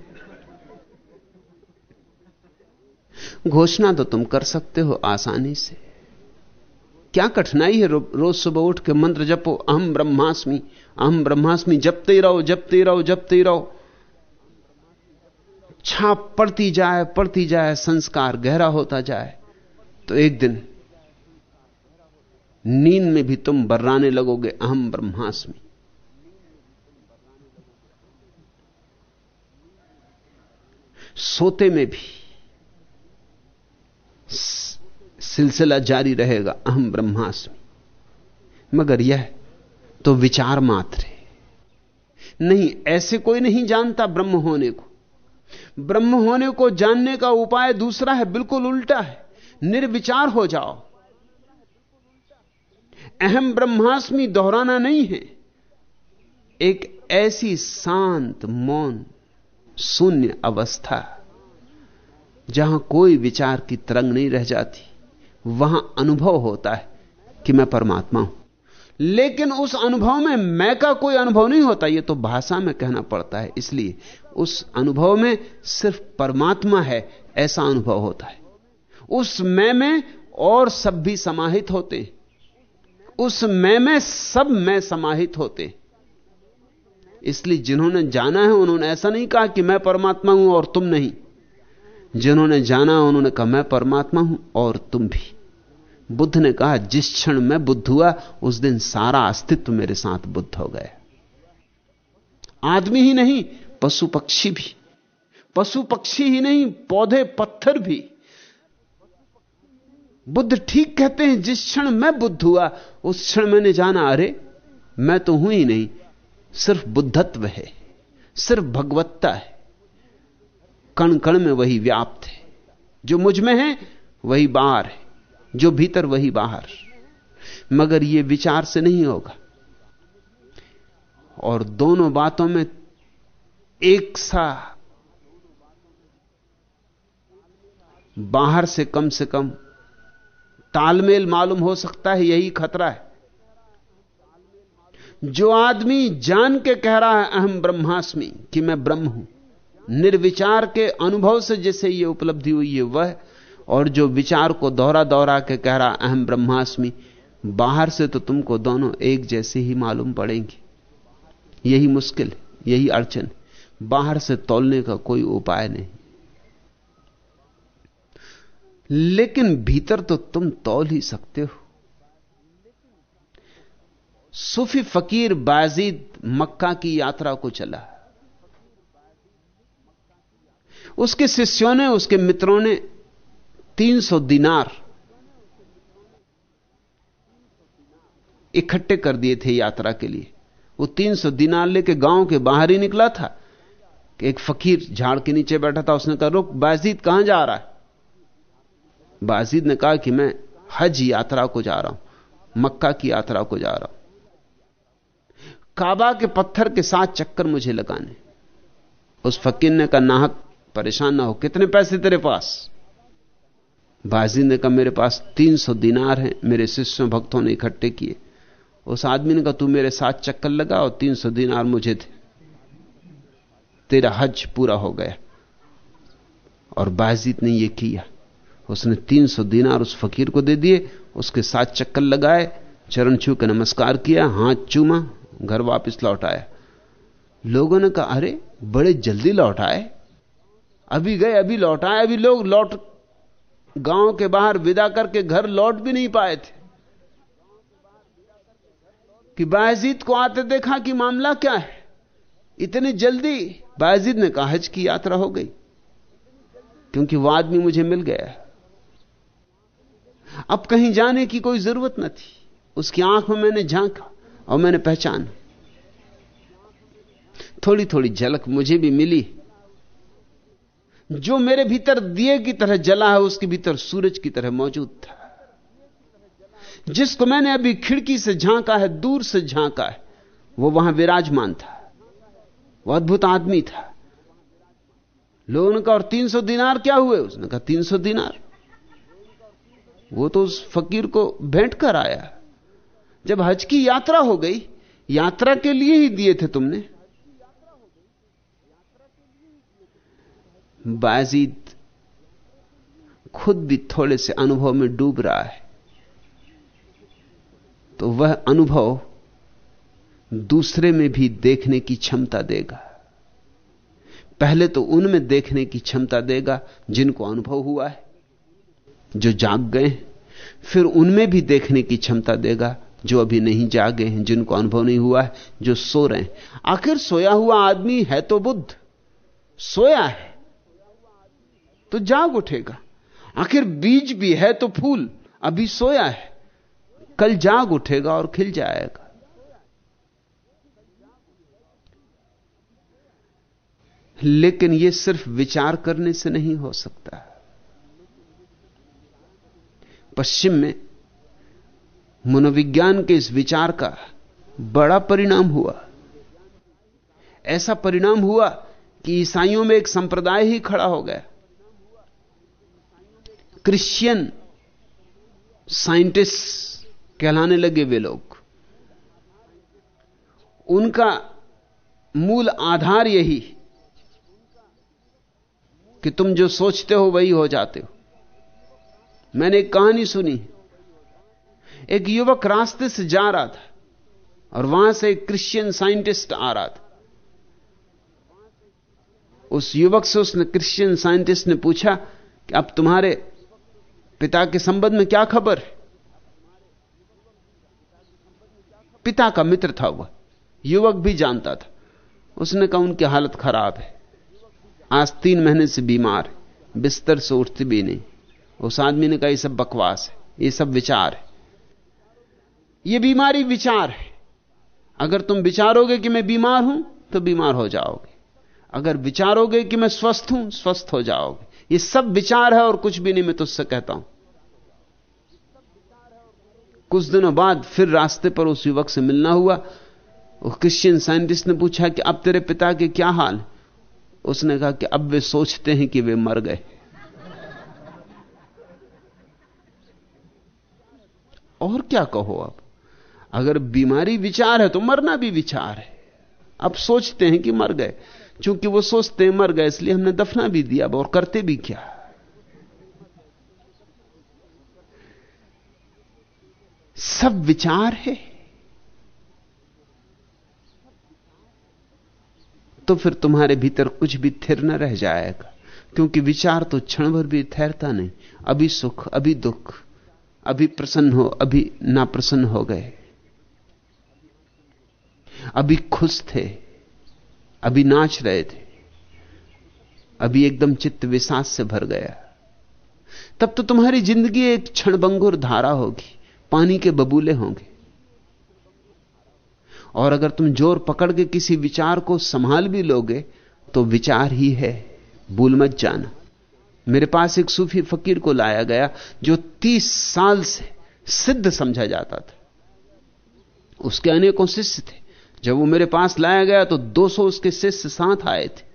घोषणा तो तुम कर सकते हो आसानी से। क्या कठिनाई है रो, रोज सुबह उठ के मंत्र जपो अहम ब्रह्मास्मि अहम ब्रह्मास्मि जपते ही रहो जपते ही रहो जपते ही रहो। छाप पड़ती जाए पड़ती जाए संस्कार गहरा होता जाए तो एक दिन नींद में भी तुम बर्राने लगोगे अहम ब्रह्मास्मि। सोते में भी सिलसिला जारी रहेगा, अहम ब्रह्मास्मि। मगर यह तो विचार मात्र है। नहीं, ऐसे कोई नहीं जानता ब्रह्म होने को। ब्रह्म होने को जानने का उपाय दूसरा है, बिल्कुल उल्टा है। निर्विचार हो जाओ। अहम ब्रह्मास्मि दोहराना नहीं है। एक ऐसी शांत, मौन शून्य अवस्था, जहाँ कोई विचार की तरंग नहीं रह जाती, वहाँ अनुभव होता है कि मैं परमात्मा हूँ। लेकिन उस अनुभव में मैं का कोई अनुभव नहीं होता यह तो भाषा में कहना पड़ता है। इसलिए उस अनुभव में सिर्फ़ परमात्मा है, ऐसा अनुभव होता है। उस मैं में और सब भी समाहित होते उस मैं में सब मैं समाहित होते इसलिए जिन्होंने जाना है, उन्होंने ऐसा नहीं कहा कि मैं परमात्मा हूँ और तुम नहीं। जिन्होंने जाना उन्होंने कहा, मैं परमात्मा हूँ और तुम भी। बुद्ध ने कहा, जिस क्षण मैं बुद्ध हुआ, उस दिन सारा अस्तित्व मेरे साथ बुद्ध हो गया। आदमी ही नहीं, पशु पक्षी भी। पशु पक्षी ही नहीं, पौधे, पत्थर भी। बुद्ध ठीक कहते हैं, जिस क्षण मैं बुद्ध हुआ, उस क्षण मैंने जाना, अरे, मैं तो हूँ ही नहीं सिर्फ़ बुद्धत्व है, सिर्फ़ भगवत्ता है। कण कण में वही व्याप्त है। जो मुझमें है, वही बाहर है। जो भीतर, वही बाहर। मगर यह विचार से नहीं होगा। और दोनों बातों में एक सा बाहर से कम से कम तालमेल मालूम हो सकता है, यही खतरा है। जो आदमी जान के कह रहा है, अहम ब्रह्मास्मि, कि मैं ब्रह्म हूँ। निर्विचार के अनुभव से जैसे यह उपलब्धि हुई है वह, और जो विचार को दोहरा दोहरा के कह रहा, अहम ब्रह्मास्मि, बाहर से तो तुमको दोनों एक जैसे ही मालूम पड़ेंगे। यही मुश्किल, यही अड़चन, बाहर से तोलने का कोई उपाय नहीं। लेकिन भीतर तो तुम तौल ही सकते हो। सूफी फकीर बाजीद मक्का की यात्रा को चला। उसके शिष्यों ने, उसके मित्रों ने 300 दिनार इकट्ठे कर दिए थे यात्रा के लिए। वो 300 दिनार लेके गाँव के बाहर ही निकला था कि एक फकीर झाड़ के नीचे बैठा था। उसने कहा, रुक, बाजीद कहाँ जा रहा है? बाजीद ने कहा कि, मैं हज यात्रा को जा रहा हूँ, मक्का की यात्रा को जा रहा हूँ। काबा के पत्थर के साथ चक्कर मुझे लगाने। उस फकीर ने कहा, नाहक, परेशान ना हो, कितने पैसे तेरे पास? बाजी ने कहा, मेरे पास तीन सौ दिनार हैं, मेरे शिष्यों भक्तों ने इकट्ठे किए। उस आदमी ने कहा, तू मेरे साथ चक्कर लगा और तीन सौ दिनार मुझे थे तेरा हज पूरा हो गया। और बाजीत ने यह किया। उसने तीन सौ दिनार उस फकीर को दे दिए, उसके साथ चक्कर लगाए, चरण छू के नमस्कार किया, हाथ चूमा घर वापस लौट आया लोगों ने कहा, अरे, बड़े जल्दी लौट आए। अभी गए, अभी लौट आए, अभी लोग लौट, गाँव के बाहर विदा करके घर लौट भी नहीं पाए थे। कि बायजीत को आते देखा कि मामला क्या है। इतनी जल्दी बाजिद ने कहा, हज की यात्रा हो गई। क्योंकि वो आदमी मुझे मिल गया अब कहीं जाने की कोई ज़रूरत न थी। उसकी आँख में मैंने झांका। और मैंने पहचान। थोड़ी थोड़ी झलक मुझे भी मिली। जो मेरे भीतर दिए की तरह जला है, उसके भीतर सूरज की तरह मौजूद था। जिसको मैंने अभी खिड़की से झांका है, दूर से झांका है, वो वहाँ विराजमान था। वो अद्भुत आदमी था। लोगों ने कहा, और तीन सौ दिनार क्या हुए? उसने कहा, तीन सौ दिनार। वो तो उस फकीर को भेंट कर आया। जब हज की यात्रा हो गई, यात्रा के लिए ही दिए थे तुमने। बाजीद खुद भी थोड़े से अनुभव में डूब रहा है। तो वह अनुभव दूसरे में भी देखने की क्षमता देगा। पहले तो उनमें देखने की क्षमता देगा जिनको अनुभव हुआ है, जो जाग गए फिर उनमें भी देखने की क्षमता देगा जो अभी नहीं जागे हैं, जिनको अनुभव नहीं हुआ है, जो सो रहे हैं। आखिर सोया हुआ आदमी है तो बुद्ध। सोया है तो जाग उठेगा। आखिर बीज भी है तो फूल। अभी सोया है। कल जाग उठेगा और खिल जाएगा। लेकिन यह सिर्फ़ विचार करने से नहीं हो सकता। पश्चिम में मनोविज्ञान के इस विचार का बड़ा परिणाम हुआ। ऐसा परिणाम हुआ कि ईसाइयों में एक संप्रदाय ही खड़ा हो गया। क्रिश्चियन साइंटिस्ट कहलाने लगे वे लोग। उनका मूल आधार यही कि तुम जो सोचते हो वही हो जाते हो। मैंने एक कहानी सुनी। एक युवक रास्ते से जा रहा था और वहाँ से एक क्रिश्चियन साइंटिस्ट आ रहा था। उस युवक से उसने क्रिश्चियन साइंटिस्ट ने पूछा कि अब तुम्हारे पिता के संबंध में क्या खबर है? पिता का मित्र था वह, युवक भी जानता था। उसने कहा, उनकी हालत खराब है। आज तीन महीने से बीमार है, बिस्तर से उठती भी नहीं। उस आदमी ने कहा यह सब बकवास है, ये सब विचार है। यह बीमारी विचार है। अगर तुम विचारोगे कि मैं बीमार हूँ तो बीमार हो जाओगे। अगर विचारोगे कि मैं स्वस्थ हूँ, स्वस्थ हो जाओगे। ये सब विचार है और कुछ भी नहीं, मैं तुझसे कहता हूँ। कुछ दिनों बाद फिर रास्ते पर उस युवक से मिलना हुआ। क्रिश्चियन साइंटिस्ट ने पूछा कि अब तेरे पिता के क्या हाल? उसने कहा कि अब वे सोचते हैं कि वे मर गए। और क्या कहो अब अगर बीमारी विचार है तो मरना भी विचार है। अब सोचते हैं कि मर गए। क्योंकि वो सोचते हैं मर गए, इसलिए हमने दफना भी दिया और करते भी क्या? सब विचार है। तो फिर तुम्हारे भीतर कुछ भी थिर न रह जाएगा, क्योंकि विचार तो क्षण भर भी ठहरता नहीं। अभी सुख, अभी दुख, अभी प्रसन्न हो, अभी नाप्रसन्न हो गए। अभी खुश थे, अभी नाच रहे थे, अभी एकदम चित्त विशास से भर गया। तब तो तुम्हारी ज़िंदगी एक क्षणभंगुर धारा होगी, पानी के बबूले होंगे। और अगर तुम ज़ोर पकड़ के किसी विचार को संभाल भी लोगे तो विचार ही है, भूल मत जाना। मेरे पास एक सूफी फकीर को लाया गया, जो तीस साल से सिद्ध समझा जाता था। उसके अनेकों शिष्य थे। जब वो मेरे पास लाया गया तो 200 उसके शिष्य साथ आए थे।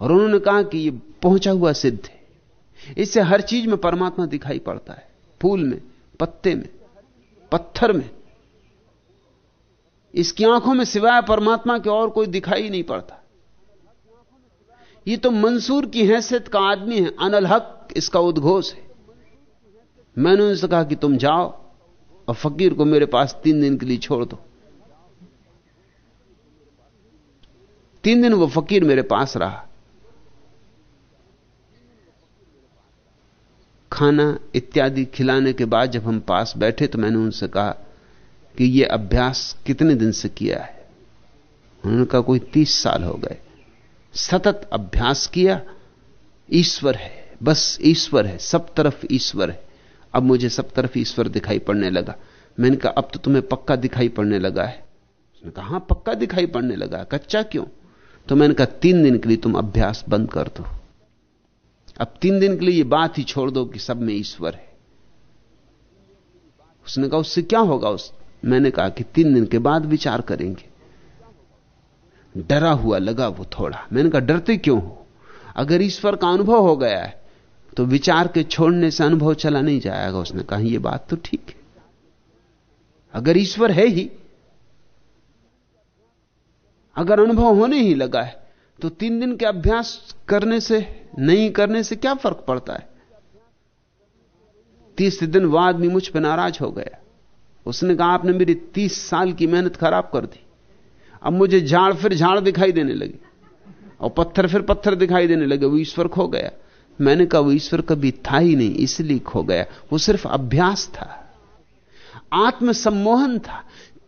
और उन्होंने कहा कि ये पहुँचा हुआ सिद्ध है। इससे हर चीज़ में परमात्मा दिखाई पड़ता है। फूल में, पत्ते में, पत्थर में। इसकी आँखों में सिवाय परमात्मा के और कोई दिखाई नहीं पड़ता। ये तो मंसूर की हैसियत का आदमी है, अनल हक इसका उद्घोष है। मैंने उनसे कहा कि तुम जाओ और फकीर को मेरे पास तीन दिन के लिए छोड़ दो। तीन दिन वो फकीर मेरे पास रहा। खाना इत्यादि खिलाने के बाद जब हम पास बैठे तो मैंने उनसे कहा कि यह अभ्यास कितने दिन से किया है? उन्होंने कहा, कोई तीस साल हो गए। सतत अभ्यास किया, ईश्वर है, बस ईश्वर है, सब तरफ़ ईश्वर है। अब मुझे सब तरफ़ ईश्वर दिखाई पड़ने लगा। मैंने कहा, अब तो तुम्हें पक्का दिखाई पड़ने लगा है। उसने कहा हाँ पक्का दिखाई पड़ने लगा। कच्चा क्यों? तो मैंने कहा, तीन दिन के लिए तुम अभ्यास बंद कर दो। अब तीन दिन के लिए यह बात ही छोड़ दो कि सब में ईश्वर है। उसने कहा, उससे क्या होगा? उस, मैंने कहा कि तीन दिन के बाद विचार करेंगे। डरा हुआ लगा वो थोड़ा। मैंने कहा, डरते क्यों हो? अगर ईश्वर का अनुभव हो गया है तो विचार के छोड़ने से अनुभव चला नहीं जाएगा। उसने कहा यह बात तो ठीक है। अगर ईश्वर है ही अगर अनुभव होने ही लगा है तो तीन दिन के अभ्यास करने से, नहीं करने से क्या फ़र्क पड़ता है? तीसरे दिन वो आदमी मुझ पर नाराज़ हो गया। उसने कहा, आपने मेरी तीस साल की मेहनत खराब कर दी। अब मुझे झाड़ फिर झाड़ दिखाई देने लगी। और पत्थर फिर पत्थर दिखाई देने लगे। वो ईश्वर खो गया। मैंने कहा, वो ईश्वर कभी था ही नहीं, इसलिए खो गया। वो सिर्फ़ अभ्यास था। आत्मसम्मोहन था।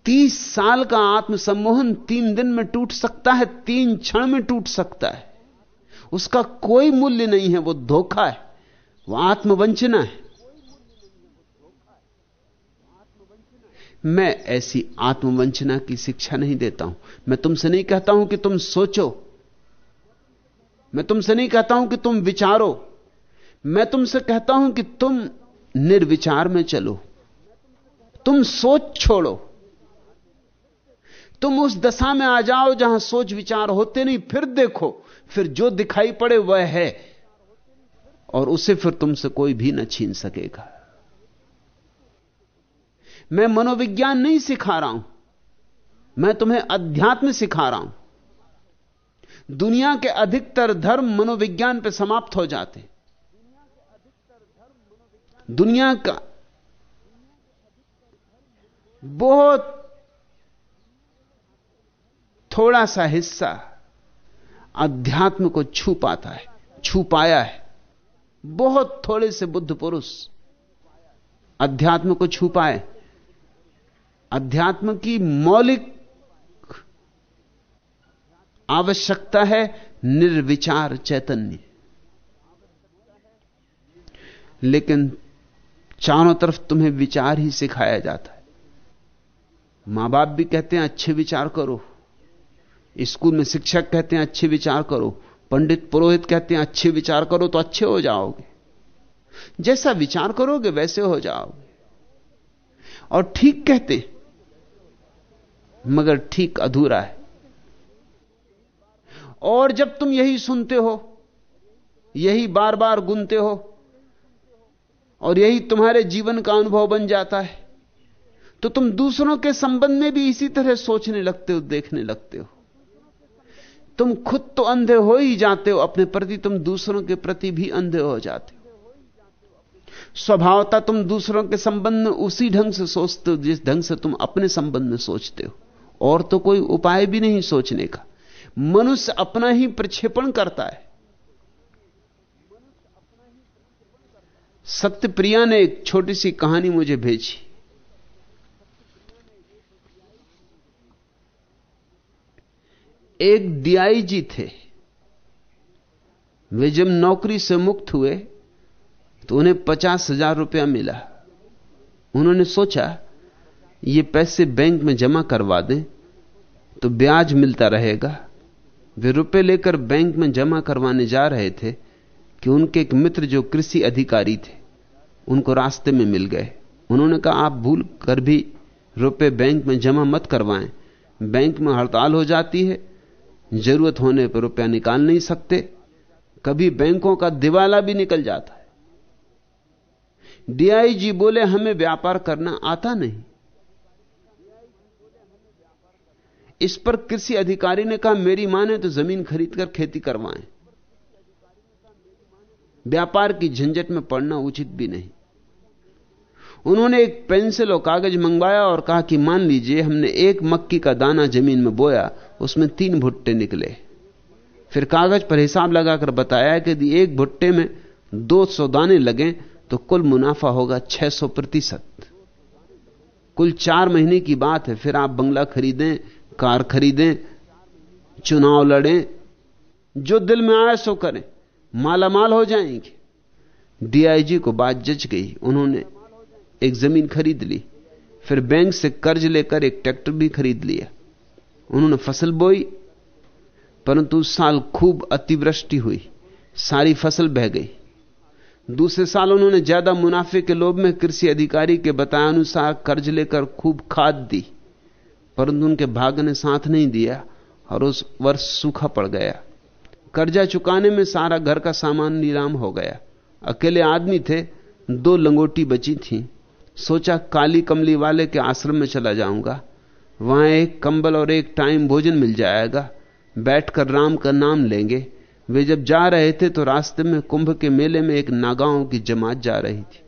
तीस साल का आत्मसम्मोहन तीन दिन में टूट सकता है, तीन क्षण में टूट सकता है। उसका कोई मूल्य नहीं है, वो धोखा है, वो आत्मवंचना है। मैं ऐसी आत्मवंचना की शिक्षा नहीं देता हूँ। मैं तुमसे नहीं कहता हूँ कि तुम सोचो। मैं तुमसे नहीं कहता हूँ कि तुम विचारो। मैं तुमसे कहता हूँ कि तुम निर्विचार में चलो। तुम सोच छोड़ो। तुम उस दशा में आ जाओ जहाँ सोच विचार होते नहीं, फिर देखो, फिर जो दिखाई पड़े वह है, और उसे फिर तुमसे कोई भी न छीन सकेगा। मैं मनोविज्ञान नहीं सिखा रहा हूँ, मैं तुम्हें अध्यात्म सिखा रहा हूँ। दुनिया के अधिकतर धर्म मनोविज्ञान पर समाप्त हो जाते। दुनिया का बहुत थोड़ा सा हिस्सा अध्यात्म को छू पाता है, छू पाया है। बहुत थोड़े से बुद्ध पुरुष अध्यात्म को छू पाए। अध्यात्म की मौलिक आवश्यकता है निर्विचार चैतन्य। लेकिन चारों तरफ़ तुम्हें विचार ही सिखाया जाता है। माँ बाप भी कहते हैं, अच्छे विचार करो। स्कूल में शिक्षक कहते हैं, अच्छे विचार करो। पंडित पुरोहित कहते हैं, अच्छे विचार करो तो अच्छे हो जाओगे। जैसा विचार करोगे, वैसे हो जाओगे। और ठीक कहते मगर ठीक अधूरा है। और जब तुम यही सुनते हो, यही बार बार गुनते हो, और यही तुम्हारे जीवन का अनुभव बन जाता है तो तुम दूसरों के संबंध में भी इसी तरह सोचने लगते हो, देखने लगते हो। तुम खुद तो अंधे हो ही जाते हो, अपने प्रति तुम दूसरों के प्रति भी अंधे हो जाते हो। स्वभावता तुम दूसरों के संबंध में उसी ढंग से सोचते हो, जिस ढंग से तुम अपने संबंध में सोचते हो। और तो कोई उपाय भी नहीं सोचने का। मनुष्य अपना ही प्रक्षेपण करता है। सत्यप्रिया ने एक छोटी सी कहानी मुझे भेजी। एक डीआईजी थे। वे जब नौकरी से मुक्त हुए तो उन्हें पचास हज़ार रुपया मिला। उन्होंने सोचा, ये पैसे बैंक में जमा करवा दें तो ब्याज मिलता रहेगा। वे रुपए लेकर बैंक में जमा करवाने जा रहे थे कि उनके एक मित्र जो कृषि अधिकारी थे, उनको रास्ते में मिल गए। उन्होंने कहा, आप भूल कर भी रुपए बैंक में जमा मत करवाएँ। बैंक में हड़ताल हो जाती है ज़रूरत होने पर रुपया निकाल नहीं सकते। कभी बैंकों का दिवाला भी निकल जाता है। डीआईजी बोले, हमें व्यापार करना आता नहीं। इस पर कृषि अधिकारी ने कहा, मेरी माँ ने तो ज़मीन खरीदकर खेती करवाएँ। व्यापार की झंझट में पड़ना उचित भी नहीं। उन्होंने एक पेंसिल और कागज़ मंगवाया और कहा कि मान लीजिए हमने एक मक्की का दाना ज़मीन में बोया, उसमें तीन भुट्टे निकले। फिर कागज़ पर हिसाब लगाकर बताया कि यदि एक भुट्टे में 200 दाने लगे तो कुल मुनाफा होगा 600 प्रतिशत। कुल चार महीने की बात है, फिर आप बंगला खरीदें, कार खरीदें, चुनाव लड़ें, जो दिल में आए सो करें, मालामाल हो जाएँगे। डीआईजी को बात जच गई। उन्होंने एक ज़मीन खरीद ली, फिर बैंक से कर्ज लेकर एक ट्रैक्टर भी खरीद लिया। उन्होंने फ़सल बोई, परंतु उस साल खूब अतिवृष्टि हुई, सारी फ़सल बह गई। दूसरे साल उन्होंने ज़्यादा मुनाफे के लोभ में कृषि अधिकारी के बताए अनुसार कर्ज लेकर खूब खाद दी, परंतु उनके भाग्य ने साथ नहीं दिया और उस वर्ष सूखा पड़ गया। कर्जा चुकाने में सारा घर का सामान नीलाम हो गया। अकेले आदमी थे, दो लंगोटी बची थी। सोचा काली कमली वाले के आश्रम में चला जाऊँगा। वहाँ एक कंबल और एक टाइम भोजन मिल जाएगा। बैठकर राम का नाम लेंगे। वे जब जा रहे थे तो रास्ते में कुंभ के मेले में एक नागाओं की जमात जा रही थी।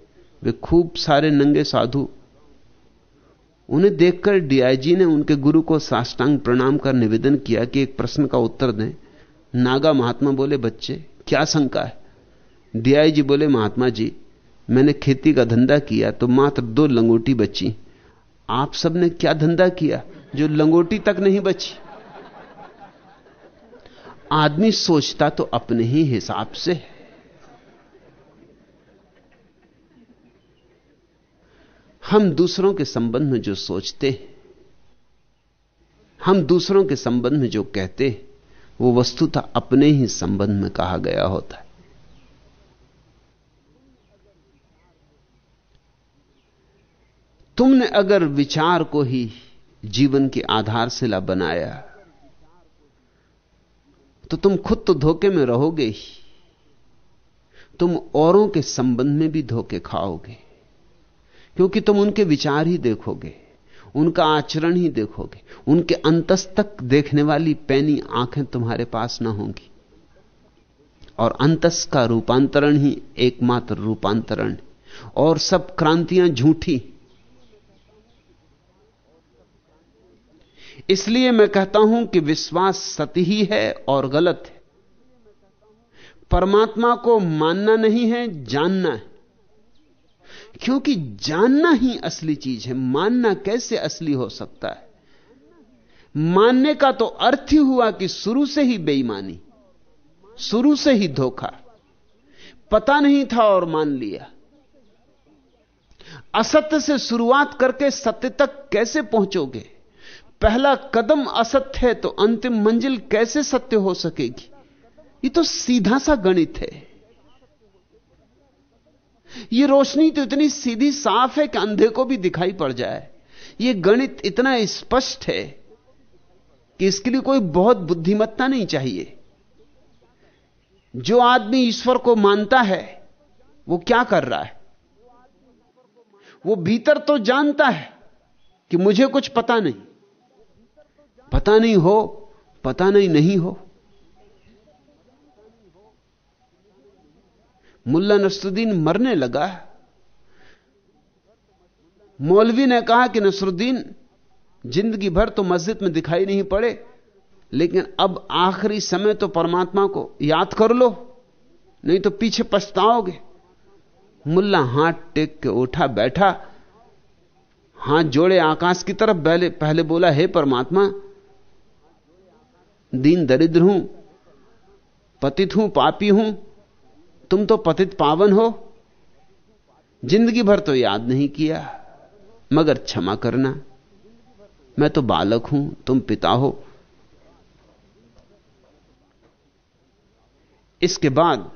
वे खूब सारे नंगे साधु। उन्हें देखकर डीआईजी ने उनके गुरु को साष्टांग प्रणाम कर निवेदन किया कि एक प्रश्न का उत्तर दें। नागा महात्मा बोले, बच्चे, क्या शंका है? डीआईजी बोले, महात्मा जी मैंने खेती का धंधा किया तो मात्र दो लंगोटी बची। आप सबने क्या धंधा किया जो लंगोटी तक नहीं बची? आदमी सोचता तो अपने ही हिसाब से हम दूसरों के संबंध में जो सोचते हम दूसरों के संबंध में जो कहते वो वस्तुतः अपने ही संबंध में कहा गया होता है। तुमने अगर विचार को ही जीवन की आधारशिला बनाया तो तुम खुद तो धोखे में रहोगे ही। तुम औरों के संबंध में भी धोखे खाओगे, क्योंकि तुम उनके विचार ही देखोगे, उनका आचरण ही देखोगे, उनके अंतस तक देखने वाली पैनी आँखें तुम्हारे पास ना होंगी। और अंतस का रूपांतरण ही एकमात्र रूपांतरण। और सब क्रांतियाँ झूठी इसलिए मैं कहता हूँ कि विश्वास सत्य ही है और गलत है। परमात्मा को मानना नहीं है, जानना है। क्योंकि जानना ही असली चीज़ है। मानना कैसे असली हो सकता है? मानने का तो अर्थ ही हुआ कि शुरू से ही बेईमानी, शुरू से ही धोखा, पता नहीं था और मान लिया। असत्य से शुरुआत करके सत्य तक कैसे पहुंचोगे? पहला कदम असत्य है तो अंतिम मंजिल कैसे सत्य हो सकेगी? ये तो सीधा सा गणित है। ये रोशनी तो इतनी सीधी साफ़ है कि अंधे को भी दिखाई पड़ जाए। ये गणित इतना स्पष्ट है कि इसके लिए कोई बहुत बुद्धिमत्ता नहीं चाहिए। जो आदमी ईश्वर को मानता है, वो क्या कर रहा है? वो भीतर तो जानता है कि मुझे कुछ पता नहीं। पता नहीं हो, पता नहीं नहीं हो। मुल्ला नसरुद्दीन मरने लगा मौलवी ने कहा कि नसरुद्दीन, ज़िंदगी भर तो मस्जिद में दिखाई नहीं पड़े, लेकिन अब आखिरी समय तो परमात्मा को याद कर लो, नहीं तो पीछे पछताओगे। मुल्ला हाथ टेक के उठा बैठा, हाथ जोड़े आकाश की तरफ़ पहले पहले बोला, हे परमात्मा दीन दरिद्र हूँ, पतित हूँ, पापी हूँ, तुम तो पतित पावन हो। ज़िंदगी भर तो याद नहीं किया, मगर क्षमा करना। मैं तो बालक हूँ, तुम पिता हो। इसके बाद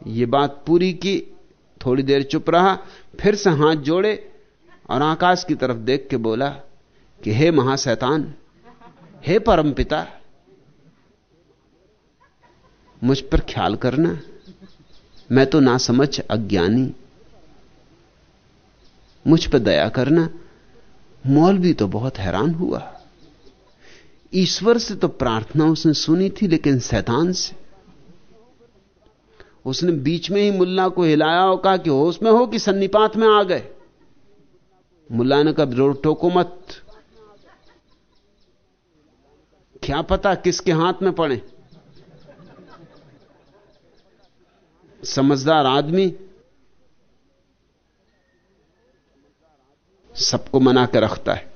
यह बात पूरी की, थोड़ी देर चुप रहा, फिर से हाथ जोड़े और आकाश की तरफ़ देख के बोला कि हे महाशैतान हे परमपिता, मुझ पर ख्याल करना, मैं तो ना समझ अज्ञानी। मुझ पर दया करना, मौलवी तो बहुत हैरान हुआ। ईश्वर से तो प्रार्थना उसने सुनी थी, लेकिन शैतान से। उसने बीच में ही मुल्ला को हिलाया और कहा कि होश में हो कि सन्निपात में आ गए। मुल्ला ने कब कहा टोको मत। क्या पता किसके हाथ में पड़े? समझदार आदमी सबको मना के रखता है।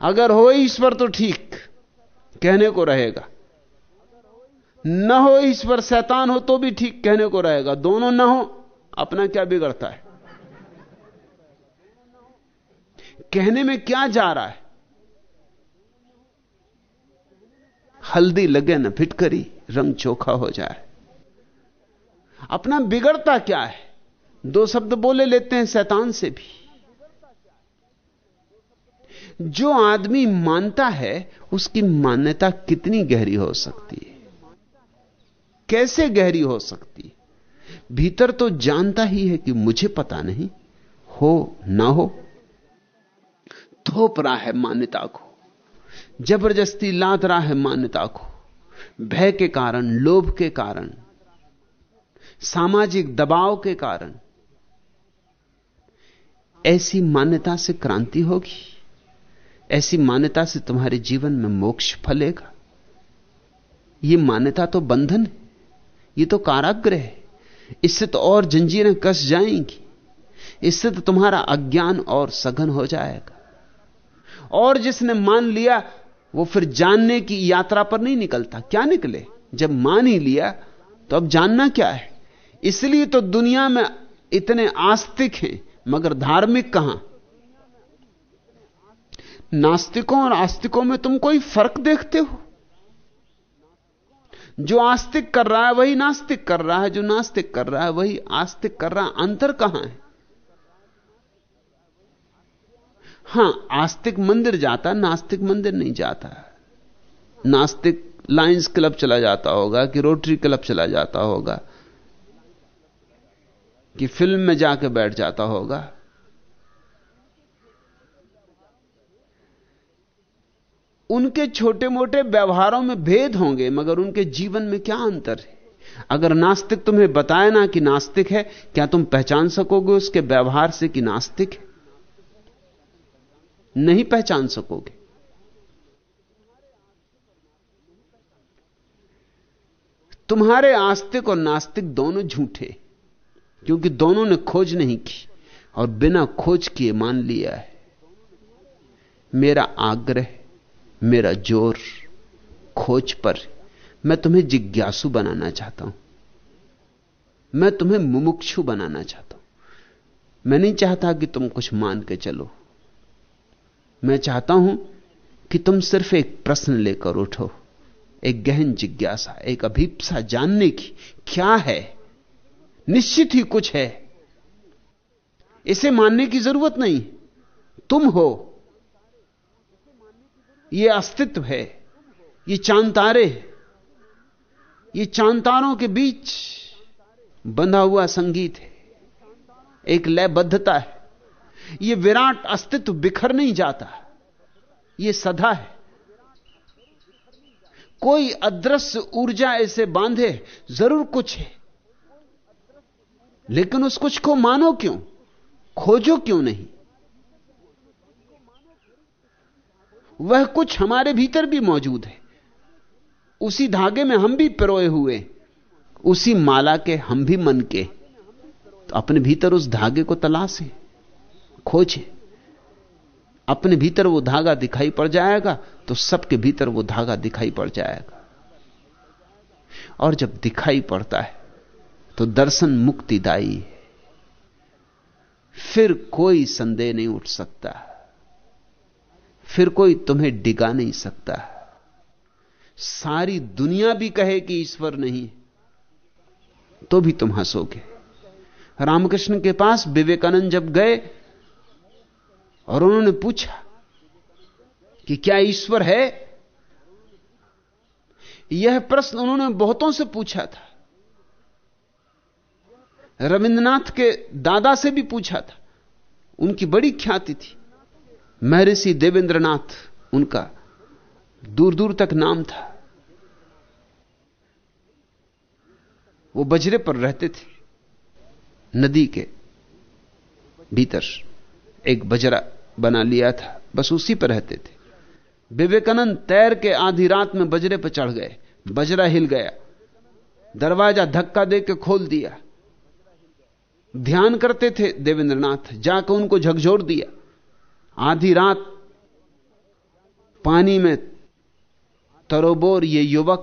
अगर हो ईश्वर तो ठीक, कहने को रहेगा। न हो ईश्वर शैतान हो तो भी ठीक, कहने को रहेगा। दोनों न हो, अपना क्या बिगड़ता है? कहने में क्या जा रहा है? हल्दी लगे न फिटकरी, रंग चोखा हो जाए। अपना बिगड़ता क्या है? दो शब्द बोले लेते हैं शैतान से भी। जो आदमी मानता है, उसकी मान्यता कितनी गहरी हो सकती है? कैसे गहरी हो सकती है? भीतर तो जानता ही है कि मुझे पता नहीं, हो ना हो। थोप रहा है मान्यता को। ज़बरदस्ती लाद रहा है मान्यता को, भय के कारण, लोभ के कारण, सामाजिक दबाव के कारण। ऐसी मान्यता से क्रांति होगी, ऐसी मान्यता से तुम्हारे जीवन में मोक्ष फलेगा। यह मान्यता तो बंधन है यह तो काराग्रह है। इससे तो और जंजीरें कस जाएँगी, इससे तो तुम्हारा अज्ञान और सघन हो जाएगा। और जिसने मान लिया वो फिर जानने की यात्रा पर नहीं निकलता। क्या निकले? जब मान ही लिया तो अब जानना क्या है? इसलिए तो दुनिया में इतने आस्तिक हैं, मगर धार्मिक कहाँ? नास्तिकों और आस्तिकों में तुम कोई फ़र्क देखते हो? जो आस्तिक कर रहा है, वही नास्तिक कर रहा है, जो नास्तिक कर रहा है, वही आस्तिक कर रहा अंतर कहाँ है? हाँ, आस्तिक मंदिर जाता, नास्तिक मंदिर नहीं जाता। नास्तिक लायंस क्लब चला जाता होगा कि रोटरी क्लब चला जाता होगा कि फ़िल्म में जाके बैठ जाता होगा। उनके छोटे मोटे व्यवहारों में भेद होंगे, मगर उनके जीवन में क्या अंतर है? अगर नास्तिक तुम्हें बताए ना कि नास्तिक है, क्या तुम पहचान सकोगे उसके व्यवहार से कि नास्तिक है? नहीं पहचान सकोगे। तुम्हारे आस्तिक और नास्तिक दोनों झूठे, क्योंकि दोनों ने खोज नहीं की और बिना खोज किए मान लिया है। मेरा आग्रह, मेरा ज़ोर खोज पर मैं तुम्हें जिज्ञासु बनाना चाहता हूँ। मैं तुम्हें मुमुक्षु बनाना चाहता हूँ। मैं नहीं चाहता कि तुम कुछ मान के चलो। मैं चाहता हूँ कि तुम सिर्फ़ एक प्रश्न लेकर उठो, एक गहन जिज्ञासा, एक अभीपसा जानने की क्या है? निश्चित ही कुछ है। इसे मानने की ज़रूरत नहीं। तुम हो। यह अस्तित्व है। ये चाँद तारे ये चाँद तारों के बीच बंधा हुआ संगीत है। एक लयबद्धता है। यह विराट अस्तित्व बिखर नहीं जाता। यह सदा है। कोई अदृश्य ऊर्जा ऐसे बांधे, ज़रूर कुछ है। लेकिन उस कुछ को मानो क्यों? खोजो क्यों नहीं? वह कुछ हमारे भीतर भी मौजूद है। उसी धागे में हम भी पिरोए हुए, उसी माला के हम भी मन के। तो अपने भीतर उस धागे को तलाशें खोजें। अपने भीतर वो धागा दिखाई पड़ जाएगा तो सबके भीतर वो धागा दिखाई पड़ जाएगा। और जब दिखाई पड़ता है तो दर्शन मुक्तिदायी है। फिर कोई संदेह नहीं उठ सकता। फिर कोई तुम्हें डिगा नहीं सकता। सारी दुनिया भी कहे कि ईश्वर नहीं तो भी तुम हंसोगे। रामकृष्ण के पास विवेकानंद जब गए और उन्होंने पूछा कि क्या ईश्वर है? यह प्रश्न उन्होंने बहुतों से पूछा था। रविंद्रनाथ के दादा से भी पूछा था। उनकी बड़ी ख्याति थी। महर्षि देवेंद्रनाथ, उनका दूर दूर तक नाम था। वो बजरे पर रहते थे, नदी के भीतर। एक बजरा बना लिया था, बस उसी पर रहते थे। विवेकानंद तैर के आधी रात में बजरे पर चढ़ गए, बजरा हिल गया, दरवाज़ा धक्का दे के खोल दिया। ध्यान करते थे देवेंद्रनाथ, जाकर उनको झकझोर दिया। आधी रात पानी में तरोबोर ये युवक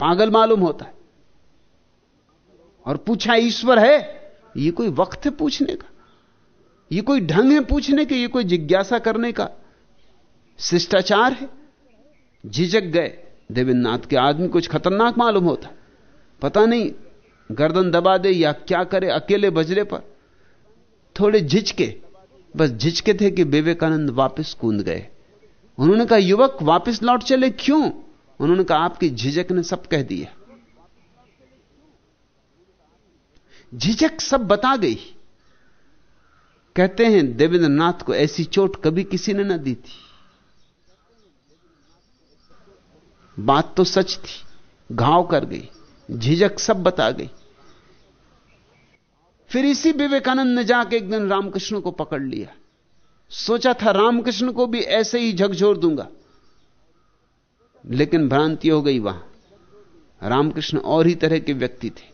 पागल मालूम होता है और पूछा, ईश्वर है? ये कोई वक्त है पूछने का? ये कोई ढंग है पूछने के, ये कोई जिज्ञासा करने का? शिष्टाचार है? झिझक गए। देवेंद्रनाथ के आदमी कुछ खतरनाक मालूम होता। पता नहीं, गर्दन दबा दे या क्या करे अकेले बजरे पर। थोड़े झिझके। बस झिझके थे कि विवेकानंद वापस कूद गए। उन्होंने कहा, युवक, वापस लौट चले क्यों? उन्होंने कहा, आपकी झिझक ने सब कह दिया। झिझक सब बता गई। कहते हैं, देवेंद्रनाथ को ऐसी चोट कभी किसी ने ना दी थी। बात तो सच थी, घाव कर गई, झिझक सब बता गई। फिर इसी विवेकानंद ने जाके एक दिन रामकृष्ण को पकड़ लिया। सोचा था, रामकृष्ण को भी ऐसे ही झकझोर दूँगा। लेकिन भ्रांति हो गई वहाँ। रामकृष्ण और ही तरह के व्यक्ति थे।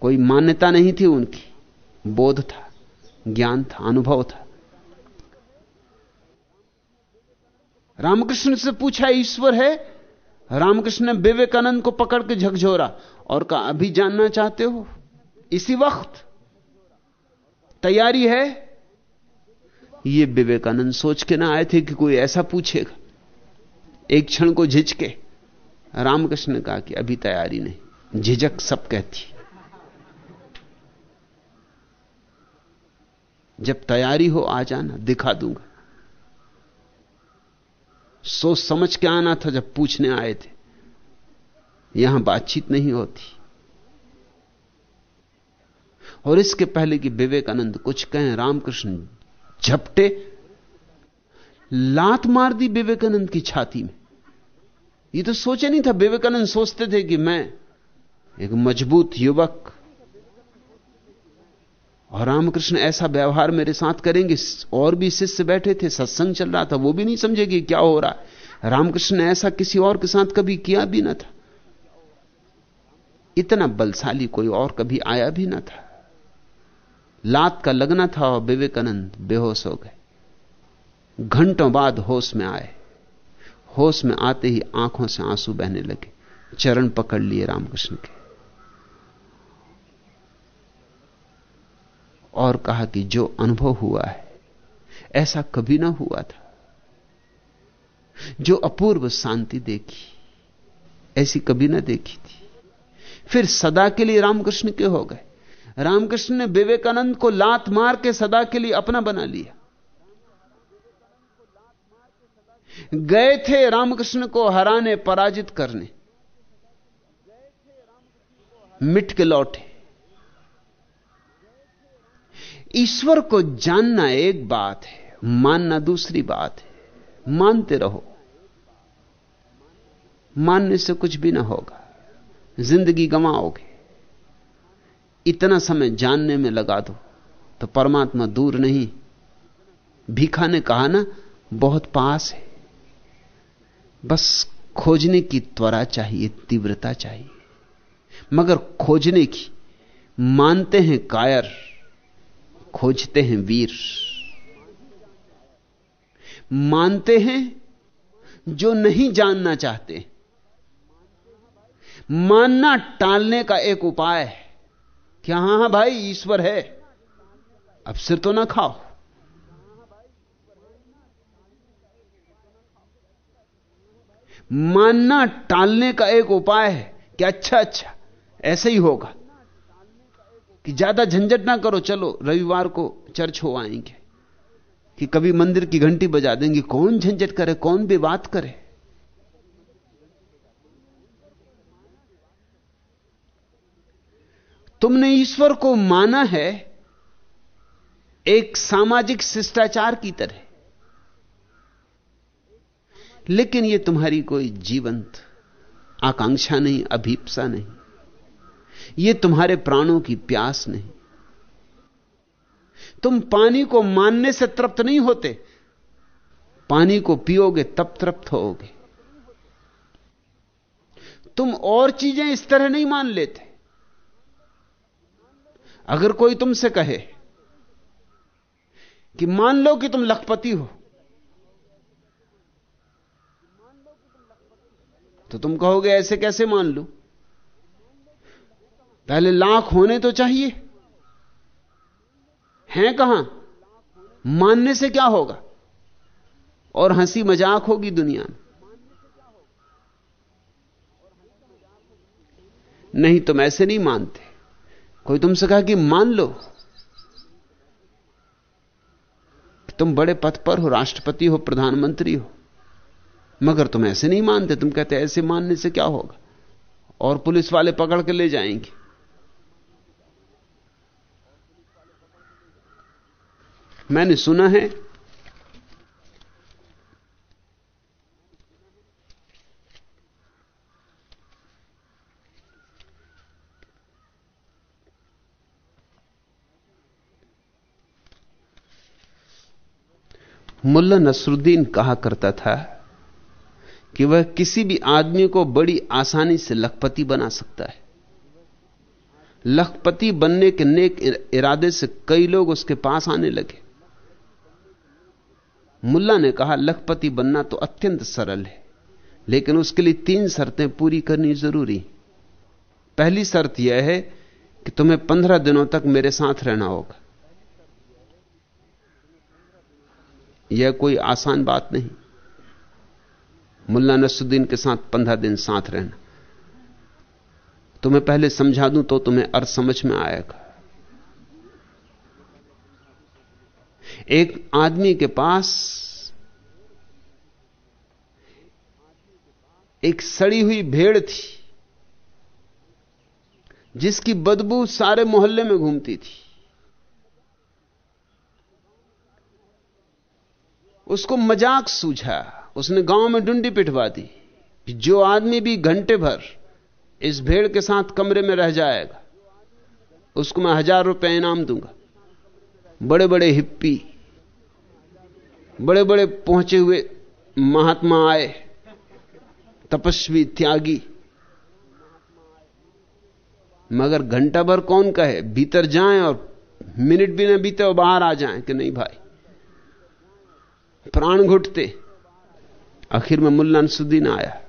कोई मान्यता नहीं थी उनकी, बोध था। ज्ञान था, अनुभव था। रामकृष्ण से पूछा, ईश्वर है? रामकृष्ण ने विवेकानंद को पकड़ के झकझोरा, और कहा, अभी जानना चाहते हो? इसी वक्त तैयारी है? ये विवेकानंद सोच के ना आए थे कि कोई ऐसा पूछेगा। एक क्षण को झिझके। रामकृष्ण ने कहा कि अभी तैयारी नहीं, झिझक सब कहती जब तैयारी हो आ जाना, दिखा दूँगा। सोच समझ के आना था जब पूछने आए थे। यहाँ बातचीत नहीं होती। और इसके पहले कि विवेकानंद कुछ कहें, रामकृष्ण झपटे, लात मार दी विवेकानंद की छाती में। ये तो सोचे नहीं था, विवेकानंद सोचते थे कि मैं एक मज़बूत युवक और रामकृष्ण ऐसा व्यवहार मेरे साथ करेंगे, और भी शिष्य बैठे थे, सत्संग चल रहा था, वो भी नहीं समझेगी क्या हो रहा है। रामकृष्ण ने ऐसा किसी और के साथ कभी किया भी ना था। इतना बलशाली कोई और कभी आया भी ना था। लात का लगना था और विवेकानंद बेहोश हो गए। घंटों बाद होश में आए। होश में आते ही आँखों से आँसू बहने लगे। चरण पकड़ लिए रामकृष्ण के। और कहा कि जो अनुभव हुआ है, ऐसा कभी ना हुआ था। जो अपूर्व शांति देखी, ऐसी कभी ना देखी थी। फिर सदा के लिए रामकृष्ण के हो गए। रामकृष्ण ने विवेकानंद को लात मार के सदा के लिए अपना बना लिया। गए थे रामकृष्ण को हराने, पराजित करने। मिट के लौटे। ईश्वर को जानना एक बात है, मानना दूसरी बात है। मानते रहो। मानने से कुछ भी ना होगा। ज़िंदगी गंवाओगे। इतना समय जानने में लगा दो तो परमात्मा दूर नहीं। भीखा ने कहा ना, बहुत पास है। बस खोजने की त्वरा चाहिए, तीव्रता चाहिए। मगर खोजने की, मानते हैं कायर खोजते हैं वीर। मानते हैं जो नहीं जानना चाहते। मानना टालने का एक उपाय है। कि हाँ हाँ भाई, ईश्वर है। अब सिर तो ना खाओ। मानना टालने का एक उपाय है कि अच्छा अच्छा ऐसे ही होगा। कि ज़्यादा झंझट ना करो, चलो, रविवार को चर्च हो आएँगे। कि कभी मंदिर की घंटी बजा देंगे, कौन झंझट करे, कौन बात करे? तुमने ईश्वर को माना है एक सामाजिक शिष्टाचार की तरह, लेकिन यह तुम्हारी कोई जीवंत आकांक्षा नहीं, अभीपसा नहीं। यह तुम्हारे प्राणों की प्यास नहीं। तुम पानी को मानने से तृप्त नहीं होते। पानी को पियोगे, तब तृप्त होगे। तुम और चीज़ें इस तरह नहीं मान लेते। अगर कोई तुमसे कहे कि मान लो कि तुम लखपति हो तो तुम कहोगे, ऐसे कैसे मान लू? पहले लाख होने तो चाहिए। हैं कहाँ? मानने से क्या होगा? और हँसी मज़ाक होगी दुनिया में। नहीं, तुम ऐसे नहीं मानते। कोई तुमसे कहा कि मान लो। तुम बड़े पद पर हो, राष्ट्रपति हो, प्रधानमंत्री हो। मगर तुम ऐसे नहीं मानते, तुम कहते ऐसे मानने से क्या होगा? और पुलिस वाले पकड़ के ले जाएँगे। मैंने सुना है। मुल्ला नसरुद्दीन कहा करता था कि वह किसी भी आदमी को बड़ी आसानी से लखपति बना सकता है। लखपति बनने के नेक इरादे से कई लोग उसके पास आने लगे। मुल्ला ने कहा, लखपति बनना तो अत्यंत सरल है, लेकिन उसके लिए तीन शर्तें पूरी करनी ज़रूरी पहली शर्त यह है कि तुम्हें पंद्रह दिनों तक मेरे साथ रहना होगा। यह कोई आसान बात नहीं। मुल्ला नसुद्दीन के साथ पंद्रह दिन साथ रहना। तुम्हें पहले समझा दूँ तो तुम्हें अर्थ समझ में आएगा। एक आदमी के पास एक सड़ी हुई भेड़ थी, जिसकी बदबू सारे मोहल्ले में घूमती थी। उसको मज़ाक सूझा, उसने गाँव में डुंडी पिटवा दी जो आदमी भी घंटे भर इस भेड़ के साथ कमरे में रह जाएगा, उसको मैं हज़ार रुपए इनाम दूँगा। बड़े बड़े हिप्पी बड़े बड़े पहुँचे हुए महात्मा आए, तपस्वी, त्यागी। मगर घंटा भर कौन कहे, भीतर जाएँ और मिनट भी न बीते और बाहर आ जाएँ कि नहीं भाई। प्राण घुटते, आखिर में मुल्ला नसुद्दीन आया।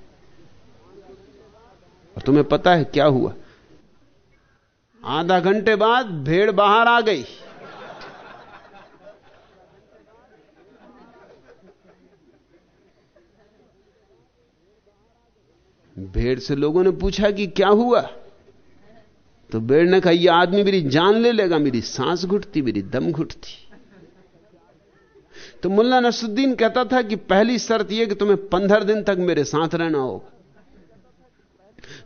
और तुम्हें पता है क्या हुआ? आधा घंटे बाद भेड़ बाहर आ गई। भेड़ से लोगों ने पूछा कि क्या हुआ? तो भेड़ ने कहा यह आदमी मेरी जान ले लेगा, मेरी सांस घुटती, मेरी दम घुटती. तो मुल्ला नसुद्दीन कहता था कि पहली शर्त यह कि तुम्हें पंद्रह दिन तक मेरे साथ रहना होगा।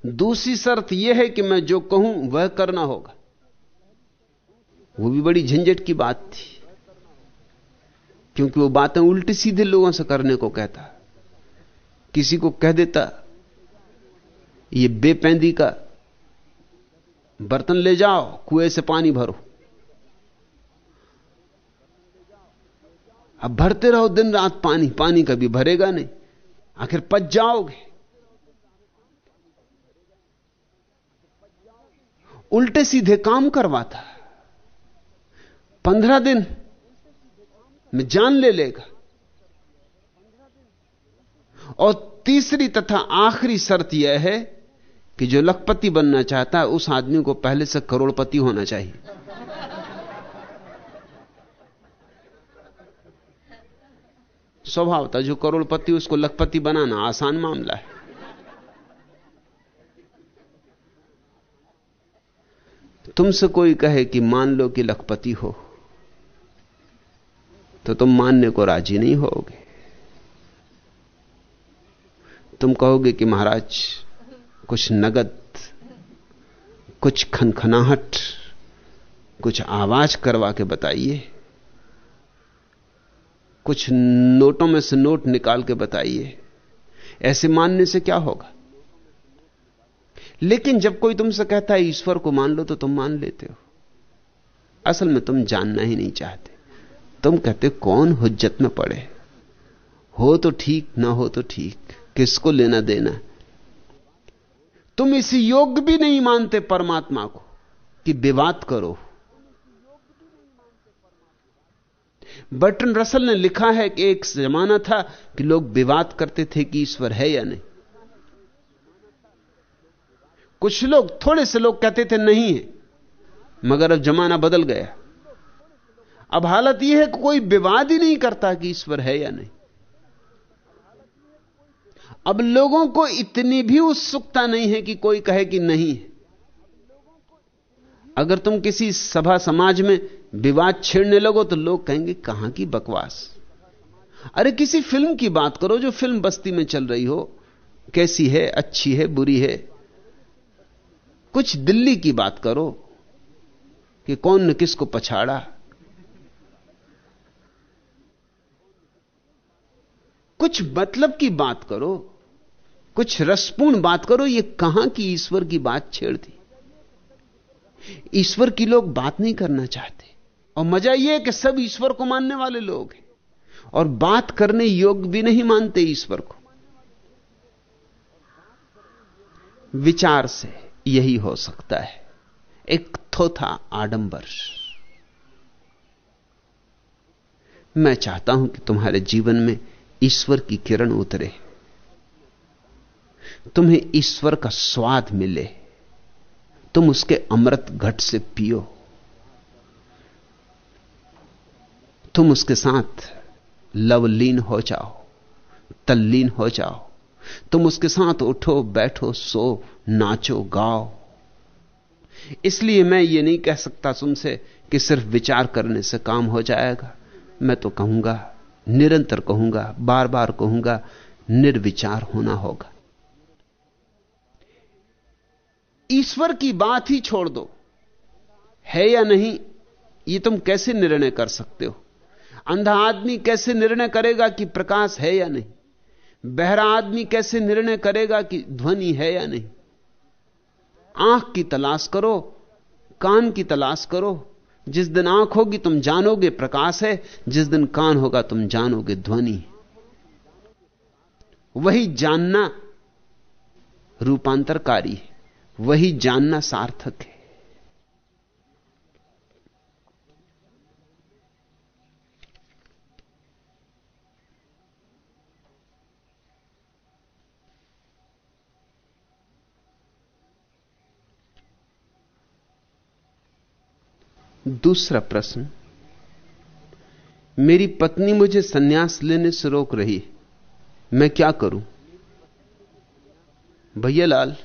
दूसरी शर्त यह है कि मैं जो कहूँ, वह करना होगा। वो भी बड़ी झंझट की बात थी, क्योंकि वो बातें उल्टी सीधे लोगों से करने को कहता। किसी को कह देता ये बेपैंदी का बर्तन ले जाओ, कुएँ से पानी भरो। अब भरते रहो दिन रात, पानी पानी कभी भरेगा नहीं। आखिर पच जाओगे। उल्टे सीधे काम करवाता पंद्रह दिन में जान ले लेगा। और तीसरी तथा आखिरी शर्त यह है कि जो लखपति बनना चाहता है, उस आदमी को पहले से करोड़पति होना चाहिए। स्वभाव था, जो करोड़पति, उसको लखपति बनाना आसान मामला है। तुमसे कोई कहे कि मान लो कि लखपति हो तो तुम मानने को राज़ी नहीं होगे। तुम कहोगे कि महाराज कुछ नगद, कुछ खनखनाहट, कुछ आवाज़ करवा के बताइए। कुछ नोटों में से नोट निकाल के बताइए। ऐसे मानने से क्या होगा? लेकिन जब कोई तुमसे कहता है, ईश्वर को मान लो तो तुम मान लेते हो। असल में तुम जानना ही नहीं चाहते। तुम कहते कौन हुज्जत में पड़े? हो तो ठीक, ना हो तो ठीक। किसको लेना देना? तुम इस योग्य भी नहीं मानते परमात्मा को कि विवाद करो। बर्टन रसल ने लिखा है कि एक जमाना था कि लोग विवाद करते थे कि ईश्वर है या नहीं। कुछ लोग, थोड़े से लोग कहते थे, नहीं है। मगर अब जमाना बदल गया। अब हालत यह है कि कोई विवाद ही नहीं करता कि ईश्वर है या नहीं। अब लोगों को इतनी भी उत्सुकता नहीं है कि कोई कहे कि नहीं अगर तुम किसी सभा समाज में विवाद छेड़ने लगो तो लोग कहेंगे, कहाँ की बकवास? अरे, किसी फ़िल्म की बात करो, जो फ़िल्म बस्ती में चल रही हो। कैसी है? अच्छी है? बुरी है? कुछ दिल्ली की बात करो कि कौन ने किसको पछाड़ा। कुछ मतलब की बात करो कुछ रसपूर्ण बात करो, ये कहाँ की ईश्वर की बात छेड़ दी? ईश्वर की लोग बात नहीं करना चाहते। और मज़ा यह है कि सब ईश्वर को मानने वाले लोग हैं। और बात करने योग्य भी नहीं मानते ईश्वर को। विचार से यही हो सकता है। एक थोथा आडंबर। मैं चाहता हूँ कि तुम्हारे जीवन में ईश्वर की किरण उतरे। तुम्हें ईश्वर का स्वाद मिले, तुम उसके अमृत घट से पियो, तुम उसके साथ लवलीन हो जाओ, तल्लीन हो जाओ, तुम उसके साथ उठो, बैठो, सो, नाचो, गाओ। इसलिए मैं ये नहीं कह सकता तुमसे कि सिर्फ़ विचार करने से काम हो जाएगा। मैं तो कहूँगा, निरंतर कहूँगा बार बार कहूँगा, निर्विचार होना होगा। ईश्वर की बात ही छोड़ दो। है या नहीं, ये तुम कैसे निर्णय कर सकते हो? अंधा आदमी कैसे निर्णय करेगा कि प्रकाश है या नहीं? बहरा आदमी कैसे निर्णय करेगा कि ध्वनि है या नहीं? आँख की तलाश करो, कान की तलाश करो। जिस दिन आँख होगी, तुम जानोगे प्रकाश है। जिस दिन कान होगा, तुम जानोगे ध्वनि वही जानना रूपांतरकारी है। वही जानना सार्थक है। दूसरा प्रश्न, मेरी पत्नी मुझे सन्यास लेने से रोक रही है, मैं क्या करूँ? भैया लाल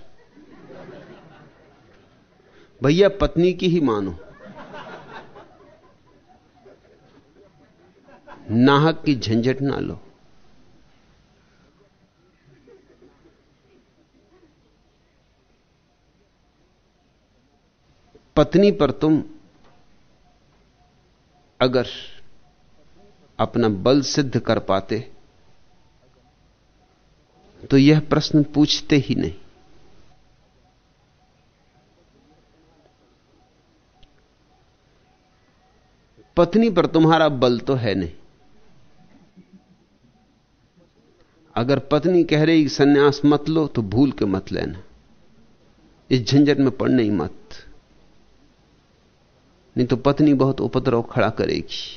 भैया, पत्नी की ही मानो। नाहक की झंझट ना लो। पत्नी पर तुम अगर अपना बल सिद्ध कर पाते तो यह प्रश्न पूछते ही नहीं। पत्नी पर तुम्हारा बल तो है नहीं। अगर पत्नी कह रही, सन्यास मत लो तो भूल के मत लेना। इस झंझट में पड़ने ही मत। नहीं तो पत्नी बहुत उपद्रव खड़ा करेगी।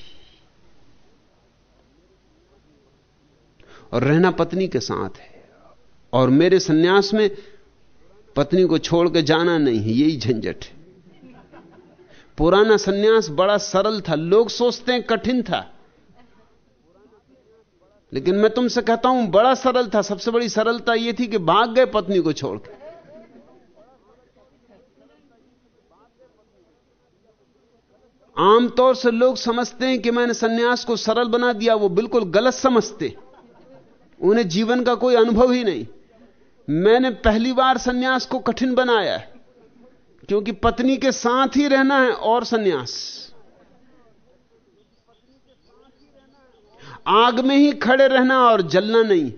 और रहना पत्नी के साथ है। और मेरे सन्यास में पत्नी को छोड़ के जाना नहीं है, यही झंझट है। पुराना सन्यास बड़ा सरल था, लोग सोचते हैं कठिन था। लेकिन मैं तुमसे कहता हूँ, बड़ा सरल था, सबसे बड़ी सरलता यह थी कि भाग गए पत्नी को छोड़कर। आमतौर से लोग समझते हैं कि मैंने सन्यास को सरल बना दिया, वो बिल्कुल गलत समझते। उन्हें जीवन का कोई अनुभव ही नहीं। मैंने पहली बार सन्यास को कठिन बनाया है। क्योंकि पत्नी के साथ ही रहना है और सन्यास। आग में ही खड़े रहना और जलना नहीं।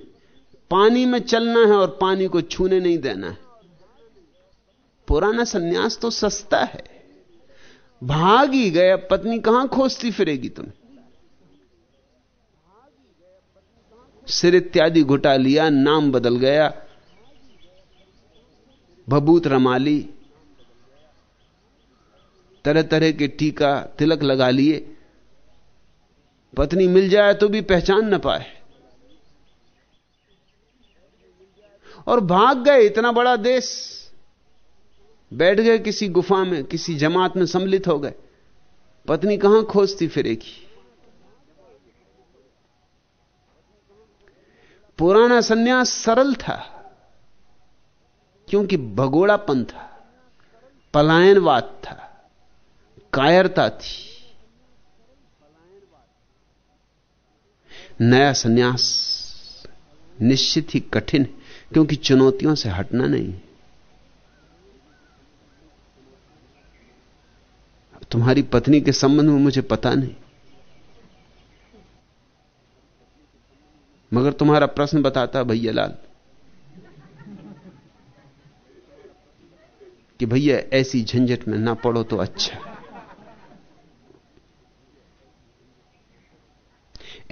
पानी में चलना है और पानी को छूने नहीं देना है। पुराना सन्यास तो सस्ता है। भाग ही गया पत्नी कहाँ खोजती फिरेगी तुम? सिर इत्यादि घुटा लिया, नाम बदल गया भबूत रमाली तरह तरह के टीका तिलक लगा लिए। पत्नी मिल जाए तो भी पहचान न पाए। और भाग गए इतना बड़ा देश। बैठ गए किसी गुफा में, किसी जमात में सम्मिलित हो गए। पत्नी कहाँ खोजती फिरेगी? पुराना सन्यास सरल था, क्योंकि भगोड़ापन था, पलायनवाद था। कायरता थी। नया सन्यास निश्चित ही कठिन क्योंकि चुनौतियों से हटना नहीं। तुम्हारी पत्नी के संबंध में मुझे पता नहीं। मगर तुम्हारा प्रश्न बताता भैया लाल, कि भैया ऐसी झंझट में ना पड़ो तो अच्छा।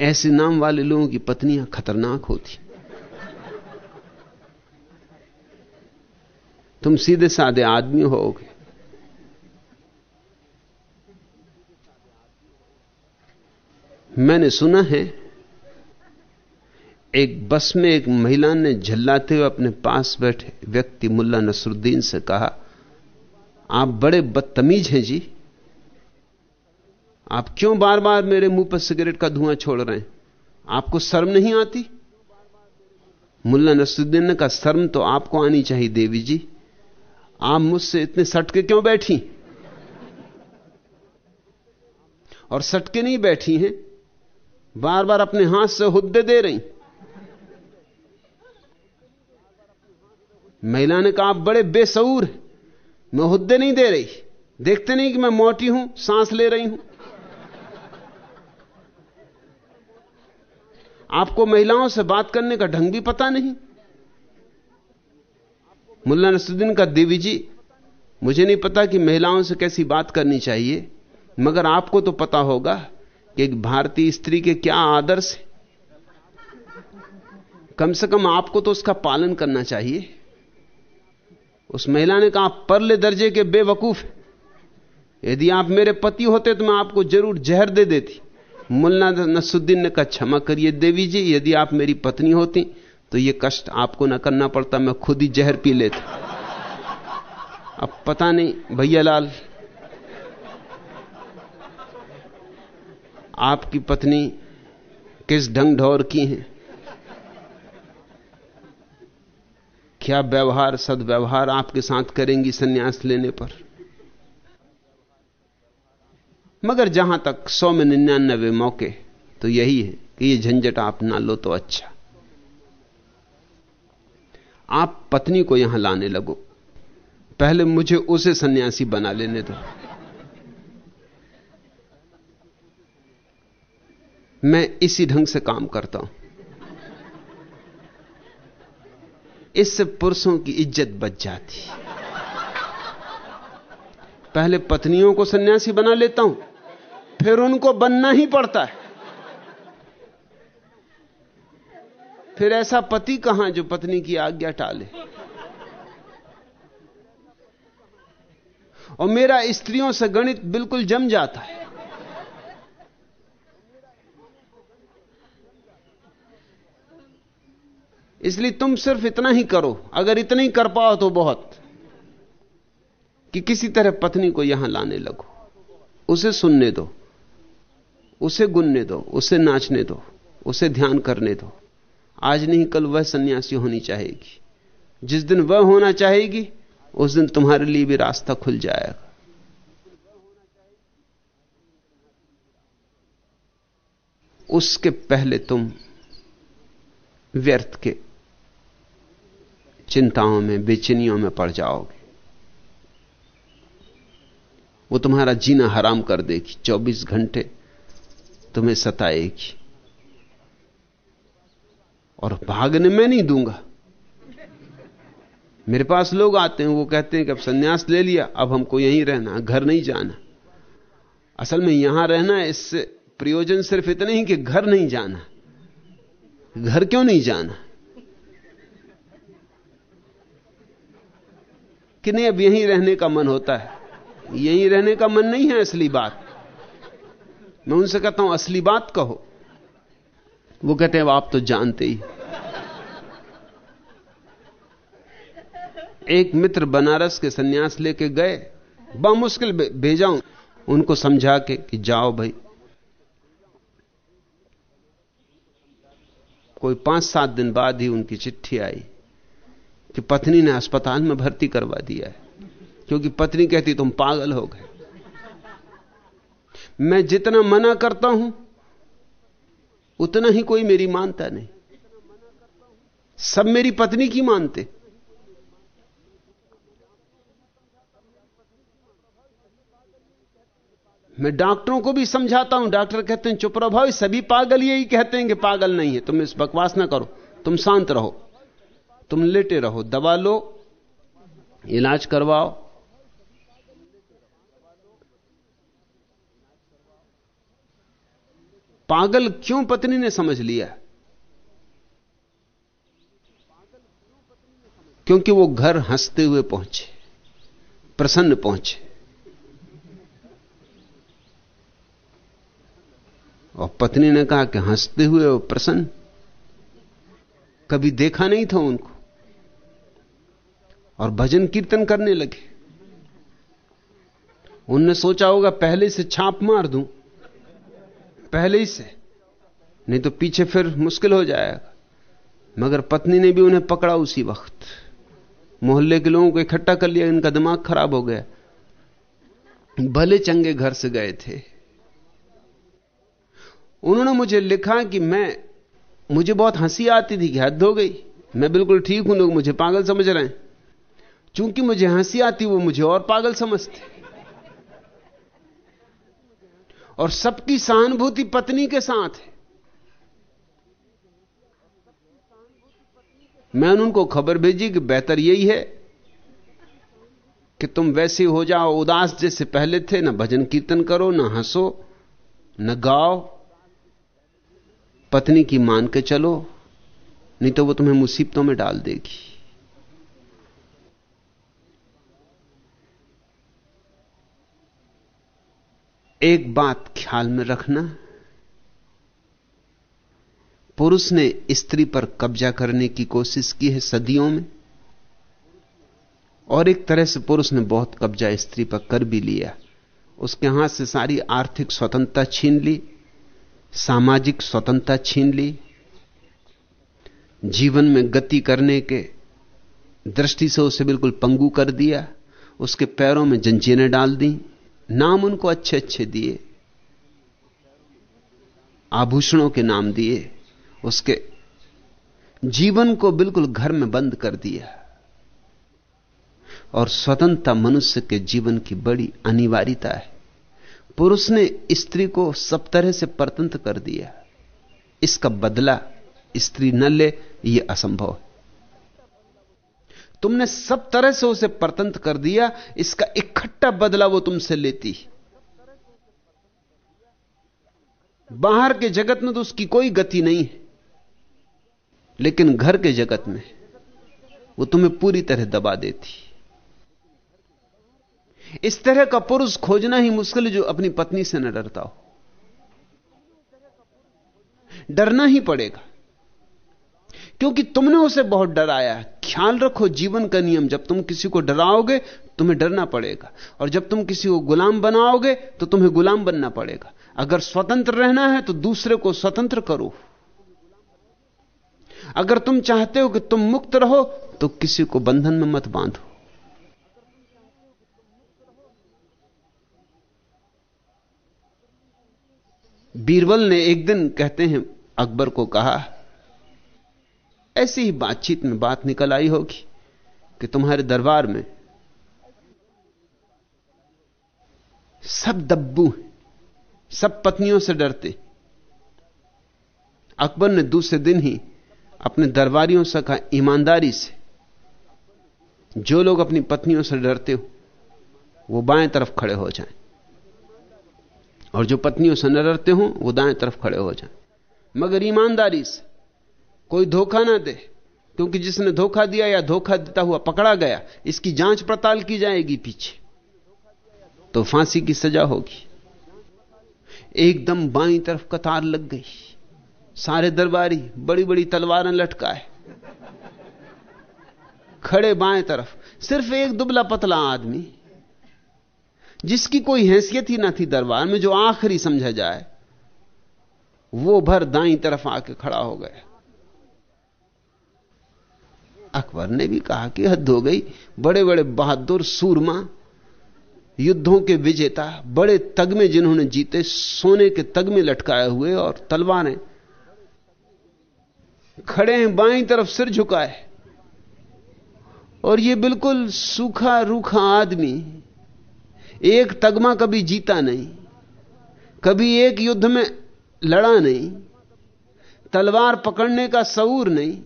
ऐसे नाम वाले लोगों की पत्नियाँ खतरनाक होती। तुम सीधे साधे आदमी होगे। मैंने सुना है, एक बस में एक महिला ने झल्लाते हुए अपने पास बैठे। व्यक्ति मुल्ला नसरुद्दीन से कहा, आप बड़े बदतमीज हैं जी। आप क्यों बार बार मेरे मुँह पर सिगरेट का धुआँ छोड़ रहे हैं? आपको शर्म नहीं आती? मुल्ला नसरुद्दीन ने कहा, शर्म तो आपको आनी चाहिए देवी जी। आप मुझसे इतने सटके क्यों बैठी? और सटके नहीं बैठी हैं बार बार अपने हाथ से हुद्दे दे रही। महिला ने कहा, आप बड़े बेसऊर मैं हुद्दे नहीं दे रही। देखते नहीं कि मैं मोटी हूँ, सांस ले रही हूँ। आपको महिलाओं से बात करने का ढंग भी पता नहीं। मुल्ला नसरुद्दीन का देवी जी, मुझे नहीं पता कि महिलाओं से कैसी बात करनी चाहिए, मगर आपको तो पता होगा कि एक भारतीय स्त्री के क्या आदर्श है। कम से कम आपको तो उसका पालन करना चाहिए। उस महिला ने कहा परले दर्जे के बेवकूफ़ यदि आप मेरे पति होते तो मैं आपको ज़रूर जहर दे देती। मुल्ला नसुद्दीन ने कहा, क्षमा करिए देवी जी यदि आप मेरी पत्नी होती तो यह कष्ट आपको ना करना पड़ता, मैं खुद ही जहर पी लेता। अब पता नहीं, भैया लाल, आपकी पत्नी किस ढंग ढौर की है? क्या व्यवहार, सदव्यवहार आपके साथ करेंगी सन्यास लेने पर? मगर जहाँ तक सौ में निन्यानबे मौके तो यही है कि ये झंझट आप ना लो तो अच्छा। आप पत्नी को यहाँ लाने लगो। पहले मुझे उसे सन्यासी बना लेने दो। मैं इसी ढंग से काम करता हूँ। इससे पुरुषों की इज़्ज़त बच जाती। पहले पत्नियों को सन्यासी बना लेता हूँ। फिर उनको बनना ही पड़ता है। फिर ऐसा पति कहाँ जो पत्नी की आज्ञा टाले? और मेरा स्त्रियों से गणित बिल्कुल जम जाता है। इसलिए तुम सिर्फ़ इतना ही करो। अगर इतना ही कर पाओ तो बहुत। कि किसी तरह पत्नी को यहाँ लाने लगो। उसे सुनने दो। उसे गुनने दो, उसे नाचने दो, उसे ध्यान करने दो। आज नहीं, कल वह सन्यासी होनी चाहेगी। जिस दिन वह होना चाहेगी, उस दिन तुम्हारे लिए भी रास्ता खुल जाएगा। उसके पहले तुम व्यर्थ के चिंताओं में, बेचैनियों में पड़ जाओगे। वो तुम्हारा जीना हराम कर देगी। 24 घंटे तुम्हें सताएगी। और भागने में नहीं दूँगा। मेरे पास लोग आते हैं, वो कहते हैं कि अब सन्यास ले लिया, अब हमको यहीं रहना घर नहीं जाना। असल में यहाँ रहना इससे प्रयोजन सिर्फ़ इतने ही कि घर नहीं जाना। घर क्यों नहीं जाना? कि नहीं, अब यहीं रहने का मन होता है। यहीं रहने का मन नहीं है, असली बात। मैं उनसे कहता हूँ, असली बात कहो। वो कहते हैं आप तो जानते ही एक मित्र बनारस के सन्यास लेके गए। बामुश्किल भेजा उनको समझा के, कि जाओ भाई। कोई पाँच सात दिन बाद ही उनकी चिट्ठी आई कि पत्नी ने अस्पताल में भर्ती करवा दिया है। क्योंकि पत्नी कहती, तुम पागल हो गए। मैं जितना मना करता हूँ, उतना ही कोई मेरी मानता नहीं। सब मेरी पत्नी की मानते। मैं डॉक्टरों को भी समझाता हूँ। डॉक्टर कहते हैं, चुप रहो भाई, सभी पागल यही कहते हैं कि पागल नहीं है। तुम इस बकवास ना करो। तुम शांत रहो। तुम लेटे रहो। दवा लो, इलाज करवाओ। पागल क्यों पत्नी ने समझ लिया? क्योंकि वो घर हँसते हुए पहुँचे, प्रसन्न पहुँचे। और पत्नी ने कहा कि हँसते हुए और प्रसन्न, कभी देखा नहीं था उनको। और भजन कीर्तन करने लगे। उनने सोचा होगा, पहले से छाप मार दूँ। पहले ही से। नहीं तो पीछे फिर मुश्किल हो जाएगा। मगर पत्नी ने भी उन्हें पकड़ा उसी वक्त। मोहल्ले के लोगों को इकट्ठा कर लिया, इनका दिमाग खराब हो गया। भले चंगे घर से गए थे। उन्होंने मुझे लिखा कि मैं, मुझे बहुत हँसी आती थी कि हद हो गई। मैं बिल्कुल ठीक हूँ, लोग मुझे पागल समझ रहे हैं। चूँकि मुझे हँसी आती, वो मुझे और पागल समझते। और सबकी सहानुभूति पत्नी के साथ है। मैंने उनको खबर भेजी कि बेहतर यही है कि तुम वैसे हो जाओ, उदास जैसे पहले थे, ना भजन कीर्तन करो, ना हंसो, न गाओ। पत्नी की मान के चलो, नहीं तो वो तुम्हें मुसीबतों में डाल देगी। एक बात ख्याल में रखना, पुरुष ने स्त्री पर कब्जा करने की कोशिश की है सदियों में, और एक तरह से पुरुष ने बहुत कब्जा स्त्री पर कर भी लिया। उसके हाथ से सारी आर्थिक स्वतंत्रता छीन ली, सामाजिक स्वतंत्रता छीन ली, जीवन में गति करने के दृष्टि से उसे बिल्कुल पंगु कर दिया, उसके पैरों में जंजीरें डाल दी नाम उनको अच्छे अच्छे दिए, आभूषणों के नाम दिए, उसके जीवन को बिल्कुल घर में बंद कर दिया और स्वतंत्रता मनुष्य के जीवन की बड़ी अनिवार्यता है। पुरुष ने स्त्री को सब तरह से परतंत्र कर दिया। इसका बदला स्त्री न ले यह असंभव है। तुमने सब तरह से उसे परतंत्र कर दिया, इसका इकट्ठा बदला वो तुमसे लेती बाहर के जगत में तो उसकी कोई गति नहीं है, लेकिन घर के जगत में वो तुम्हें पूरी तरह दबा देती इस तरह का पुरुष खोजना ही मुश्किल जो अपनी पत्नी से न डरता हो। डरना ही पड़ेगा। क्योंकि तुमने उसे बहुत डराया ख्याल रखो, जीवन का नियम, जब तुम किसी को डराओगे, तुम्हें डरना पड़ेगा। और जब तुम किसी को गुलाम बनाओगे तो तुम्हें गुलाम बनना पड़ेगा। अगर स्वतंत्र रहना है तो दूसरे को स्वतंत्र करो। अगर तुम चाहते हो कि तुम मुक्त रहो तो किसी को बंधन में मत बांधो। बीरबल ने एक दिन कहते हैं, अकबर को कहा ऐसी ही बातचीत में बात निकल आई होगी कि तुम्हारे दरबार में सब दब्बू हैं, सब पत्नियों से डरते। अकबर ने दूसरे दिन ही अपने दरबारियों से कहा, ईमानदारी से, जो लोग अपनी पत्नियों से डरते हो, वो बाएँ तरफ़ खड़े हो जाएँ। और जो पत्नियों से न डरते हो, वो दाएँ तरफ़ खड़े हो जाएँ। मगर ईमानदारी से कोई धोखा ना दे, क्योंकि जिसने धोखा दिया या धोखा देता हुआ पकड़ा गया, इसकी जाँच पड़ताल की जाएगी पीछे। तो फांसी की सजा होगी। एकदम बाई तरफ़ कतार लग गई। सारे दरबारी बड़ी बड़ी तलवारें लटकाए। खड़े बाएँ तरफ़, सिर्फ़ एक दुबला पतला आदमी, जिसकी कोई हैसियत ही ना थी दरबार में, जो आखिरी समझा जाए, वो भर दाई तरफ़ आके खड़ा हो गया। अकबर ने भी कहा कि हद हो गई। बड़े बड़े बहादुर सूरमा, युद्धों के विजेता, बड़े तगमे जिन्होंने जीते, सोने के तगमे लटकाए हुए और तलवारें खड़े हैं, बाई तरफ़ सिर झुकाए। और ये बिल्कुल सूखा रूखा आदमी, एक तगमा कभी जीता नहीं, कभी एक युद्ध में लड़ा नहीं, तलवार पकड़ने का सऊर नहीं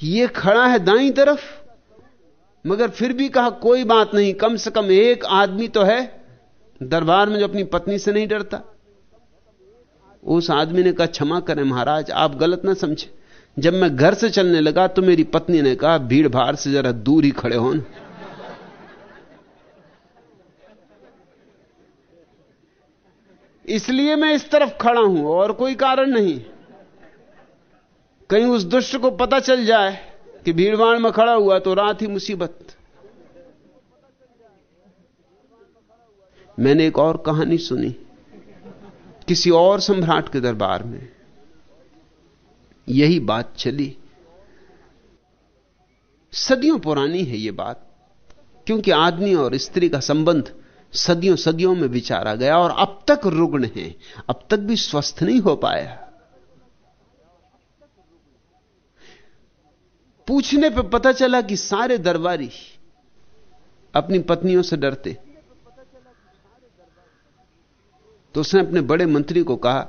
ये खड़ा है दाई तरफ़। मगर फिर भी कहा, कोई बात नहीं, कम से कम एक आदमी तो है। दरबार में जो अपनी पत्नी से नहीं डरता। उस आदमी ने कहा, क्षमा करें महाराज, आप गलत ना समझे। जब मैं घर से चलने लगा तो मेरी पत्नी ने कहा, भीड़ भाड़ से जरा दूर ही खड़े हो इसलिए मैं इस तरफ़ खड़ा हूँ, और कोई कारण नहीं। कहीं उस दुष्ट को पता चल जाए कि भीड़भाड़ में खड़ा हुआ तो रात ही मुसीबत। मैंने एक और कहानी सुनी किसी और सम्राट के दरबार में। यही बात चली। सदियों पुरानी है यह बात, क्योंकि आदमी और स्त्री का संबंध सदियों सदियों में विचारा गया और अब तक रुग्ण है, अब तक भी स्वस्थ नहीं हो पाया। पूछने पे पता चला कि सारे दरबारी अपनी पत्नियों से डरते। तो उसने अपने बड़े मंत्री को कहा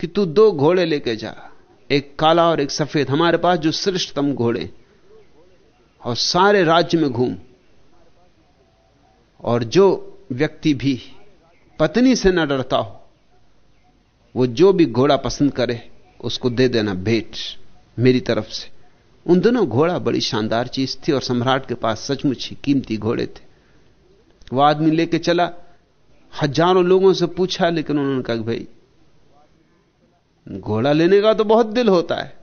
कि तू दो घोड़े लेके जा, एक काला और एक सफ़ेद, हमारे पास जो श्रेष्ठतम घोड़े और सारे राज्य में घूम। और जो व्यक्ति भी पत्नी से न डरता हो, वो जो भी घोड़ा पसंद करे, उसको दे देना भेंट। मेरी तरफ़ से। उन दोनों घोड़ा बड़ी शानदार चीज़ थी और सम्राट के पास सचमुच ही कीमती घोड़े थे। वह आदमी लेके चला, हज़ारों लोगों से पूछा, लेकिन उन्होंने कहा भाई, घोड़ा लेने का तो बहुत दिल होता है,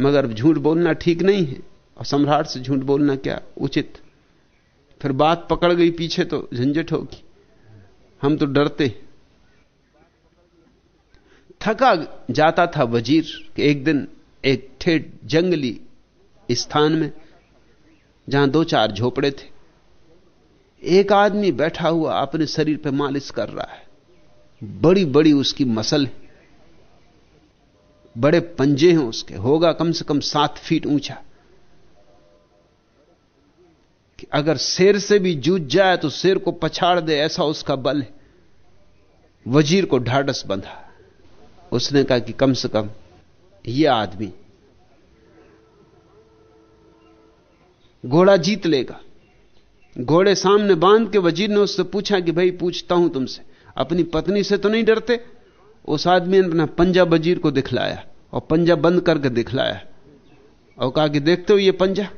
मगर झूठ बोलना ठीक नहीं है। और सम्राट से झूठ बोलना क्या उचित? फिर बात पकड़ गई पीछे तो झंझट होगी। हम तो डरते थका जाता था वज़ीर कि एक दिन एक ठेठ जंगली स्थान में, जहाँ दो चार झोपड़े थे। एक आदमी बैठा हुआ अपने शरीर पर मालिश कर रहा है। बड़ी बड़ी उसकी मसल है। बड़े पंजे हैं उसके, होगा कम से कम सात फीट ऊँचा। कि अगर शेर से भी जूझ जाए तो शेर को पछाड़ दे, ऐसा उसका बल है। वज़ीर को ढाढ़स बंधा। उसने कहा कि कम से कम यह आदमी घोड़ा जीत लेगा। घोड़े सामने बाँध के वज़ीर ने उससे पूछा कि भाई, पूछता हूँ तुमसे। अपनी पत्नी से तो नहीं डरते? उस आदमी ने अपना पंजा वज़ीर को दिखलाया और पंजा बंद करके दिखलाया। और कहा कि देखते हो ये पंजा?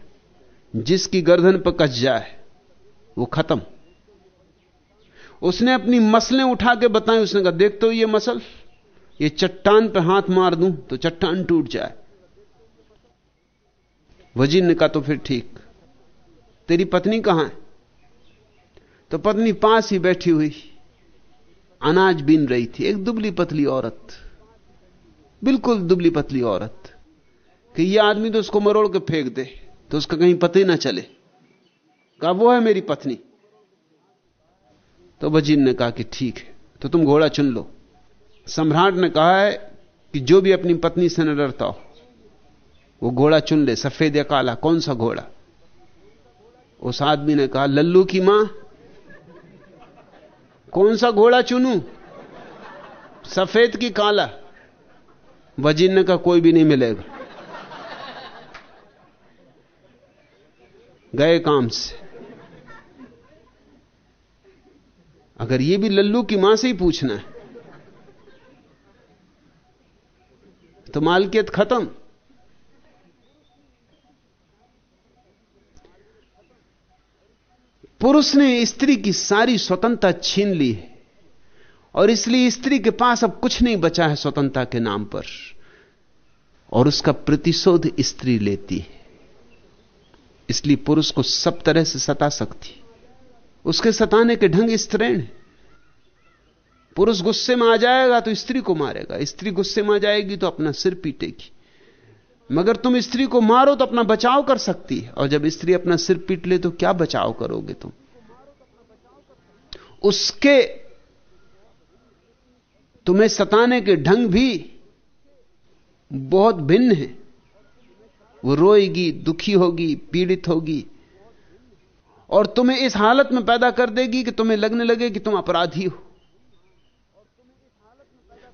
जिसकी गर्दन पर कस जाए, वो खत्म। उसने अपनी मसलें उठा के बताई, उसने कहा, देखते हो ये मसल? ये चट्टान पे हाथ मार दूँ तो चट्टान टूट जाए। वज़ीर ने कहा तो फिर ठीक। तेरी पत्नी कहाँ है? तो पत्नी पास ही बैठी हुई। अनाज बीन रही थी। एक दुबली पतली औरत। बिल्कुल दुबली पतली औरत। कि यह आदमी तो उसको मरोड़ के फेंक दे तो उसका कहीं पता ही ना चले। कहा, वो है मेरी पत्नी। तो वज़ीर ने कहा कि, ठीक है तो तुम घोड़ा चुन लो। सम्राट ने कहा है कि जो भी अपनी पत्नी से न डरता हो, वो घोड़ा चुन ले, सफ़ेद या काला, कौन सा घोड़ा? उस आदमी ने कहा, लल्लू की माँ, कौन सा घोड़ा चुनू? सफ़ेद की काला। वज़ीर का कोई भी नहीं मिलेगा। गए काम से। अगर ये भी लल्लू की माँ से ही पूछना है तो मालकियत खत्म। पुरुष ने स्त्री की सारी स्वतंत्रता छीन ली है और इसलिए स्त्री के पास अब कुछ नहीं बचा है स्वतंत्रता के नाम पर। और उसका प्रतिशोध स्त्री लेती है। इसलिए पुरुष को सब तरह से सता सकती। उसके सताने के ढंग स्त्रीण है। पुरुष गुस्से में आ जाएगा तो स्त्री को मारेगा। स्त्री गुस्से में आ जाएगी तो अपना सिर पीटेगी। मगर तुम स्त्री को मारो तो अपना बचाव कर सकती है। और जब स्त्री अपना सिर पीट ले तो क्या बचाव करोगे तुम? उसके तुम्हें सताने के ढंग भी बहुत भिन्न है। वो रोएगी, दुखी होगी, पीड़ित होगी। और तुम्हें इस हालत में पैदा कर देगी कि तुम्हें लगने लगे कि तुम अपराधी हो।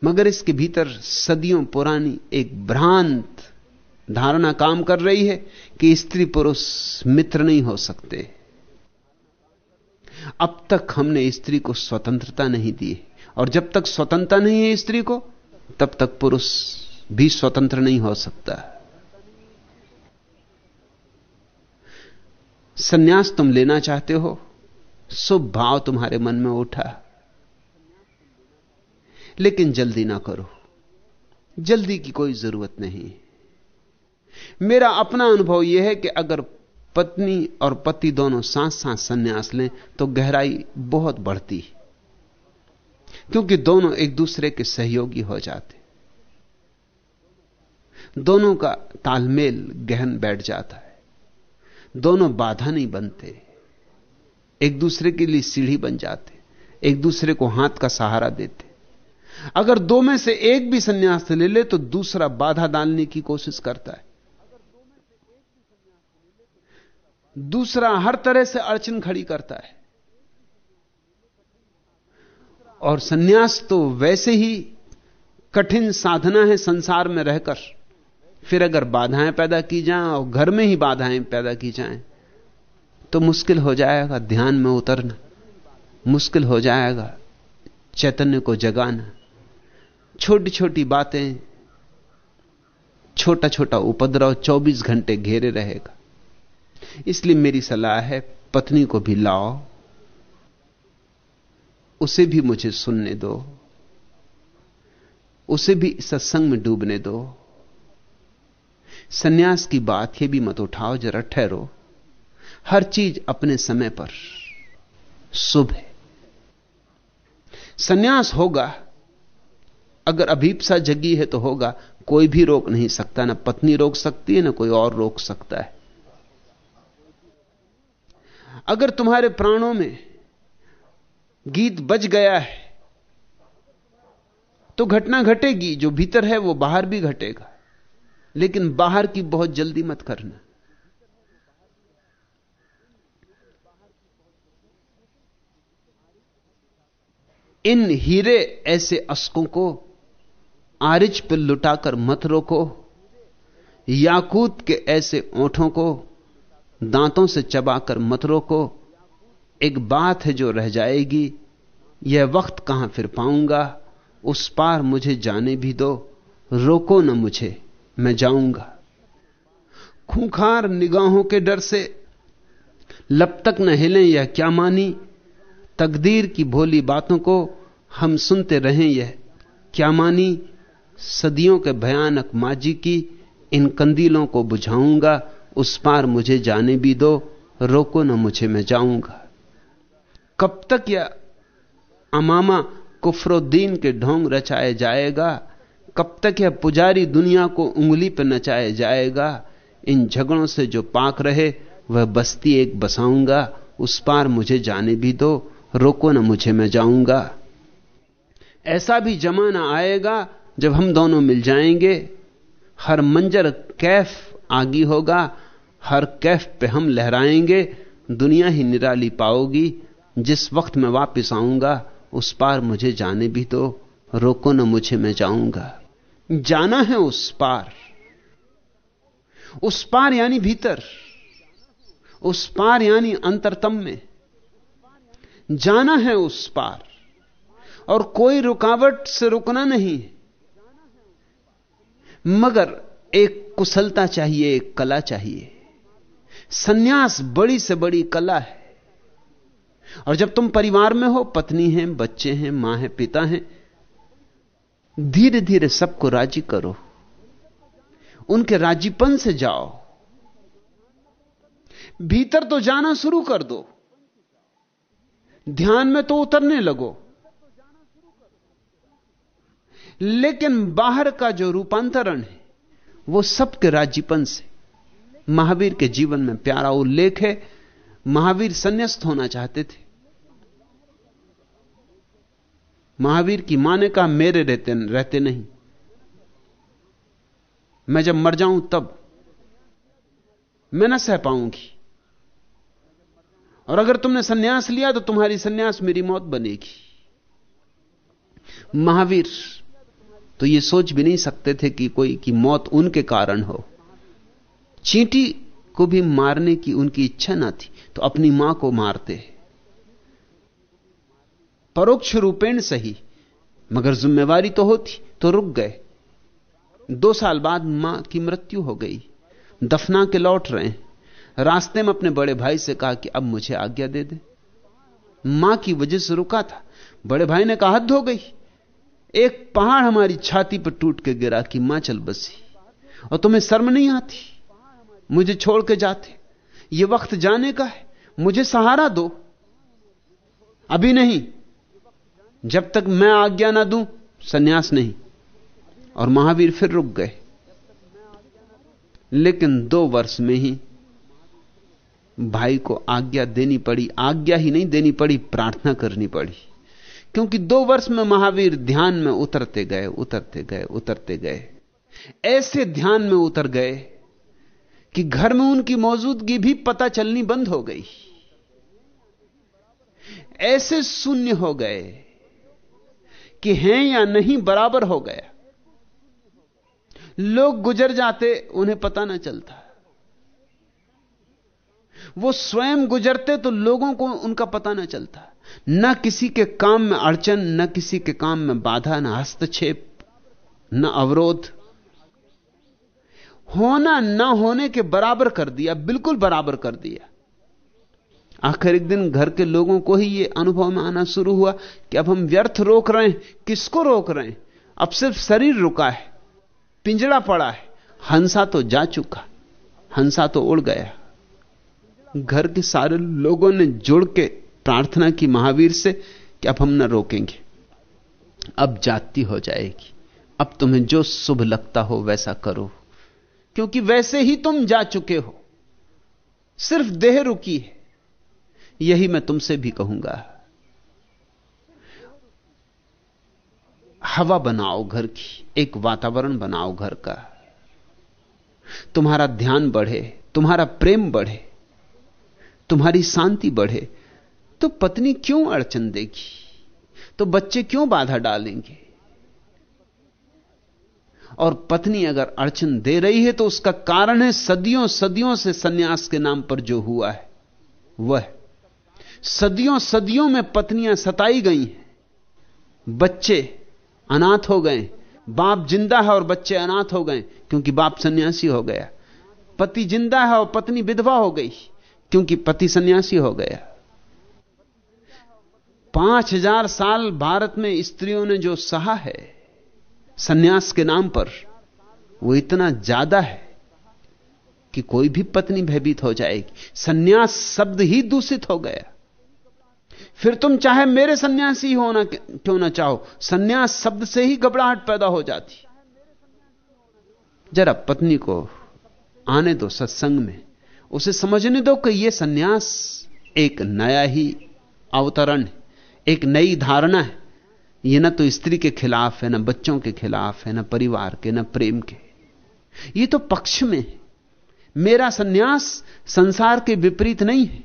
मगर इसके भीतर सदियों पुरानी एक भ्रांत धारणा काम कर रही है कि स्त्री पुरुष मित्र नहीं हो सकते। अब तक हमने स्त्री को स्वतंत्रता नहीं दी और जब तक स्वतंत्रता नहीं है स्त्री को, तब तक पुरुष भी स्वतंत्र नहीं हो सकता। सन्यास तुम लेना चाहते हो शुभ भाव तुम्हारे मन में उठा। लेकिन जल्दी ना करो। जल्दी की कोई ज़रूरत नहीं। मेरा अपना अनुभव यह है कि अगर पत्नी और पति दोनों सांस सांस संन्यास लें तो गहराई बहुत बढ़ती। है क्योंकि दोनों एक दूसरे के सहयोगी हो जाते। दोनों का तालमेल गहन बैठ जाता है। दोनों बाधा नहीं बनते। एक दूसरे के लिए सीढ़ी बन जाते। एक दूसरे को हाथ का सहारा देते। अगर दो में से एक भी संन्यास ले ले तो दूसरा बाधा डालने की कोशिश करता है। दूसरा हर तरह से अड़चन खड़ी करता है। और सन्यास तो वैसे ही कठिन साधना है संसार में रहकर। फिर अगर बाधाएँ पैदा की जाएँ और घर में ही बाधाएँ पैदा की जाएँ तो मुश्किल हो जाएगा ध्यान में उतरना, मुश्किल हो जाएगा चैतन्य को जगाना। छोटी छोटी बातें छोटा छोटा उपद्रव 24 घंटे घेरे रहेगा। इसलिए मेरी सलाह है, पत्नी को भी लाओ, उसे भी मुझे सुनने दो, उसे भी सत्संग में डूबने दो। सन्यास की बात ये भी मत उठाओ, जरा ठहरो। हर चीज़ अपने समय पर शुभ है। सन्यास होगा अगर अभीपसा जगी है तो होगा, कोई भी रोक नहीं सकता, ना पत्नी रोक सकती है, ना कोई और रोक सकता है। अगर तुम्हारे प्राणों में गीत बज गया है तो घटना घटेगी, जो भीतर है वो बाहर भी घटेगा। लेकिन बाहर की बहुत जल्दी मत करना। इन हीरे ऐसे अस्कों को आरिज पर लुटाकर मत रोको। याकूत के ऐसे ओठों को दांतों से चबाकर मत रोको। एक बात है जो रह जाएगी, यह वक्त कहाँ फिर पाऊँगा, उस पार मुझे जाने भी दो, रोको न मुझे, मैं जाऊँगा। खूंखार निगाहों के डर से लब तक न हिलें, यह क्या मानी? तकदीर की भोली बातों को हम सुनते रहें, यह क्या मानी? सदियों के भयानक माजी की, इन कंदीलों को बुझाऊँगा, उस पार मुझे जाने भी दो, रोको ना मुझे, मैं जाऊँगा। कब तक यह अमामा कुफरुद्दीन के ढोंग रचाए जाएगा? कब तक यह पुजारी दुनिया को उंगली पर नचाए जाएगा? इन झगड़ों से जो पाक रहे, वह बस्ती एक बसाऊँगा, उस पार मुझे जाने भी दो, रोको न मुझे, मैं जाऊँगा। ऐसा भी जमाना आएगा जब हम दोनों मिल जाएँगे, हर मंजर कैफ आगी होगा, हर कैफ पे हम लहराएँगे, दुनिया ही निराली पाओगी, जिस वक्त मैं वापस आऊँगा, उस पार मुझे जाने भी तो रोको न मुझे मैं जाऊँगा। जाना है उस पार। उस पार यानी भीतर, उस पार यानी अंतरतम में। जाना है उस पार, और कोई रुकावट से रुकना नहीं मगर एक कुशलता चाहिए, एक कला चाहिए। सन्यास बड़ी से बड़ी कला है। और जब तुम परिवार में हो, पत्नी है, बच्चे हैं, माँ है, पिता हैं धीरे धीरे सबको राज़ी करो। उनके राजीपन से जाओ। भीतर तो जाना शुरू कर दो। ध्यान में तो उतरने लगो। लेकिन बाहर का जो रूपांतरण है, वो सबके राजीपन से। महावीर के जीवन में प्यारा उल्लेख है। महावीर संन्यास्त होना चाहते थे। महावीर की माँ ने कहा, मेरे रहते रहते नहीं। मैं जब मर जाऊँ तब मैं न सह पाऊँगी। और अगर तुमने सन्यास लिया तो तुम्हारी सन्यास मेरी मौत बनेगी। महावीर तो ये सोच भी नहीं सकते थे कि कोई, की मौत उनके कारण हो। चींटी को भी मारने की उनकी इच्छा ना थी तो अपनी माँ को मारते। परोक्ष रूपेण सही, मगर जिम्मेवारी तो होती तो रुक गए। दो साल बाद माँ की मृत्यु हो गई। दफना के लौट रहे। हैं रास्ते में अपने बड़े भाई से कहा कि अब मुझे आज्ञा दे दे। माँ की वजह से रुका था। बड़े भाई ने कहा, हद हो गई। एक पहाड़ हमारी छाती पर टूट के गिरा कि माँ चल बसी। और तुम्हें शर्म नहीं आती? मुझे छोड़ के जाते। ये वक्त जाने का है। मुझे सहारा दो। अभी नहीं। जब तक मैं आज्ञा ना दूँ, सन्यास नहीं। और महावीर फिर रुक गए। लेकिन दो वर्ष में ही भाई को आज्ञा देनी पड़ी। आज्ञा ही नहीं देनी पड़ी, प्रार्थना करनी पड़ी। क्योंकि दो वर्ष में महावीर ध्यान में उतरते गए उतरते गए उतरते गए। ऐसे ध्यान में उतर गए कि घर में उनकी मौजूदगी भी पता चलनी बंद हो गई। ऐसे शून्य हो गए कि हैं या नहीं बराबर हो गया। लोग गुजर जाते, उन्हें पता ना चलता। वो स्वयं गुजरते तो लोगों को उनका पता ना चलता। न किसी के काम में अड़चन, न किसी के काम में बाधा, न हस्तक्षेप, न अवरोध। होना न होने के बराबर कर दिया, बिल्कुल बराबर कर दिया। आखिर एक दिन घर के लोगों को ही यह अनुभव में आना शुरू हुआ कि अब हम व्यर्थ रोक रहे हैं। किसको रोक रहे हैं? अब सिर्फ़ शरीर रुका है पिंजड़ा पड़ा है। हंसा तो जा चुका, हंसा तो उड़ गया। घर के सारे लोगों ने जुड़ के प्रार्थना की महावीर से कि अब हम न रोकेंगे। अब जाती हो जाएगी। अब तुम्हें जो शुभ लगता हो वैसा करो। क्योंकि वैसे ही तुम जा चुके हो। सिर्फ़ देह रुकी है। यही मैं तुमसे भी कहूँगा। हवा बनाओ घर की। एक वातावरण बनाओ घर का। तुम्हारा ध्यान बढ़े, तुम्हारा प्रेम बढ़े, तुम्हारी शांति बढ़े तो पत्नी क्यों अड़चन देगी? तो बच्चे क्यों बाधा डालेंगे? और पत्नी अगर अड़चन दे रही है तो उसका कारण है सदियों सदियों से सन्यास के नाम पर जो हुआ है, वह। सदियों सदियों में पत्नियाँ सताई गई हैं। बच्चे अनाथ हो गए। बाप ज़िंदा है और बच्चे अनाथ हो गए, क्योंकि बाप सन्यासी हो गया। पति ज़िंदा है और पत्नी विधवा हो गई, क्योंकि पति सन्यासी हो गया। पाँच हज़ार साल भारत में स्त्रियों ने जो सहा है, सन्यास के नाम पर, वो इतना ज़्यादा है कि कोई भी पत्नी भयभीत हो जाएगी। सन्यास शब्द ही दूषित हो गया। फिर तुम चाहे मेरे सन्यासी होना क्यों ना चाहो, सन्यास शब्द से ही घबराहट पैदा हो जाती। जरा पत्नी को आने दो सत्संग में। उसे समझने दो कि यह सन्यास एक नया ही अवतरण है। एक नई धारणा है। यह ना तो स्त्री के खिलाफ है, ना बच्चों के खिलाफ है, ना परिवार के, ना प्रेम के। ये तो पक्ष में है। मेरा सन्यास संसार के विपरीत नहीं है।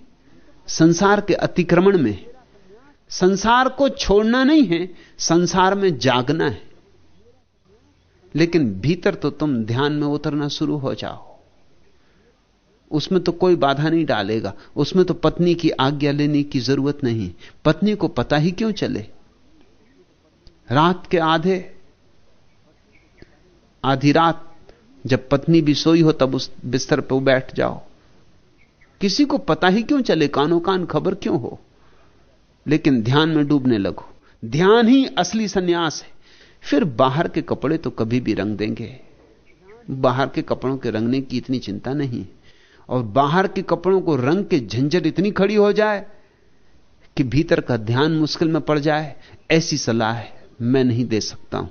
संसार के अतिक्रमण में संसार को छोड़ना नहीं है, संसार में जागना है। लेकिन भीतर तो तुम ध्यान में उतरना शुरू हो जाओ। उसमें तो कोई बाधा नहीं डालेगा। उसमें तो पत्नी की आज्ञा लेने की ज़रूरत नहीं। पत्नी को पता ही क्यों चले? रात के आधे, आधी रात जब पत्नी भी सोई हो, तब उस बिस्तर पर बैठ जाओ। किसी को पता ही क्यों चले? कानो कान खबर क्यों हो? लेकिन ध्यान में डूबने लगो। ध्यान ही असली सन्यास है। फिर बाहर के कपड़े तो कभी भी रंग देंगे। बाहर के कपड़ों के रंगने की इतनी चिंता नहीं। और बाहर के कपड़ों को रंग के झंझट इतनी खड़ी हो जाए कि भीतर का ध्यान मुश्किल में पड़ जाए, ऐसी सलाह मैं नहीं दे सकता हूँ।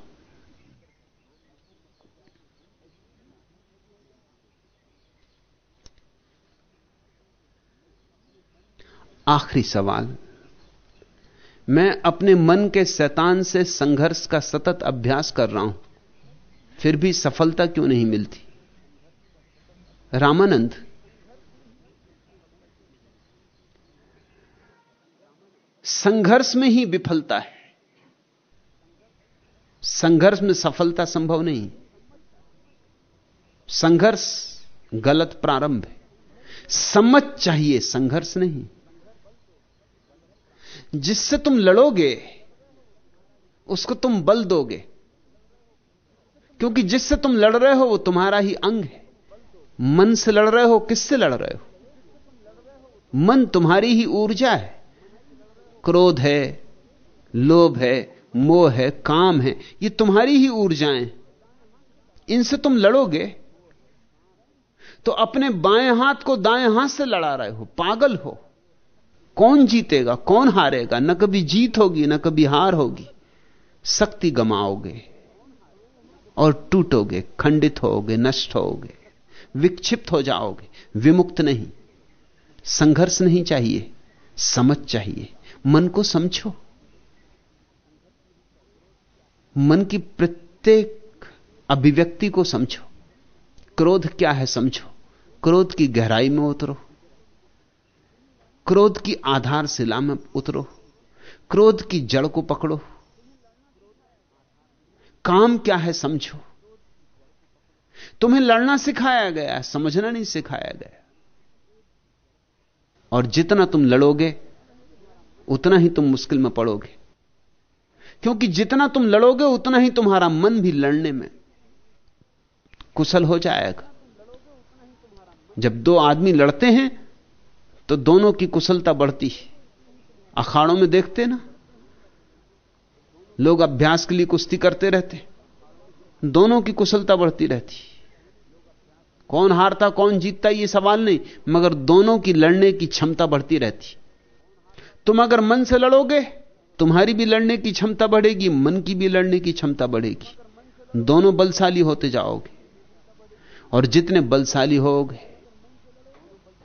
आखिरी सवाल। मैं अपने मन के शैतान से संघर्ष का सतत अभ्यास कर रहा हूँ, फिर भी सफलता क्यों नहीं मिलती? रामानंद संघर्ष में ही विफलता है। संघर्ष में सफलता संभव नहीं। संघर्ष गलत प्रारंभ है। समझ चाहिए, संघर्ष नहीं। जिससे तुम लड़ोगे, उसको तुम बल दोगे। क्योंकि जिससे तुम लड़ रहे हो, वो तुम्हारा ही अंग है। मन से लड़ रहे हो, किससे लड़ रहे हो? मन तुम्हारी ही ऊर्जा है। क्रोध है, लोभ है, मोह है, काम है, ये तुम्हारी ही ऊर्जाएँ। इनसे तुम लड़ोगे? तो अपने बाएँ हाथ को दाएँ हाथ से लड़ा रहे हो, पागल हो। कौन जीतेगा, कौन हारेगा? न कभी जीत होगी, न कभी हार होगी। शक्ति गमाओगे और टूटोगे, खंडित होगे, नष्ट होगे, विक्षिप्त हो जाओगे, विमुक्त नहीं। संघर्ष नहीं चाहिए, समझ चाहिए। मन को समझो। मन की प्रत्येक अभिव्यक्ति को समझो। क्रोध क्या है समझो। क्रोध की गहराई में उतरो। क्रोध की आधारशिला में उतरो। क्रोध की जड़ को पकड़ो। काम क्या है समझो। तुम्हें लड़ना सिखाया गया समझना नहीं सिखाया गया। और जितना तुम लड़ोगे उतना ही तुम मुश्किल में पड़ोगे। क्योंकि जितना तुम लड़ोगे, उतना ही तुम्हारा मन भी लड़ने में कुशल हो जाएगा। जब दो आदमी लड़ते हैं तो दोनों की कुशलता बढ़ती है। अखाड़ों में देखते ना, लोग अभ्यास के लिए कुश्ती करते रहते दोनों की कुशलता बढ़ती रहती कौन हारता, कौन जीतता, ये सवाल नहीं, मगर दोनों की लड़ने की क्षमता बढ़ती रहती तुम अगर मन से लड़ोगे, तुम्हारी भी लड़ने की क्षमता बढ़ेगी, मन की भी लड़ने की क्षमता बढ़ेगी। दोनों बलशाली होते जाओगे। और जितने बलशाली होगे,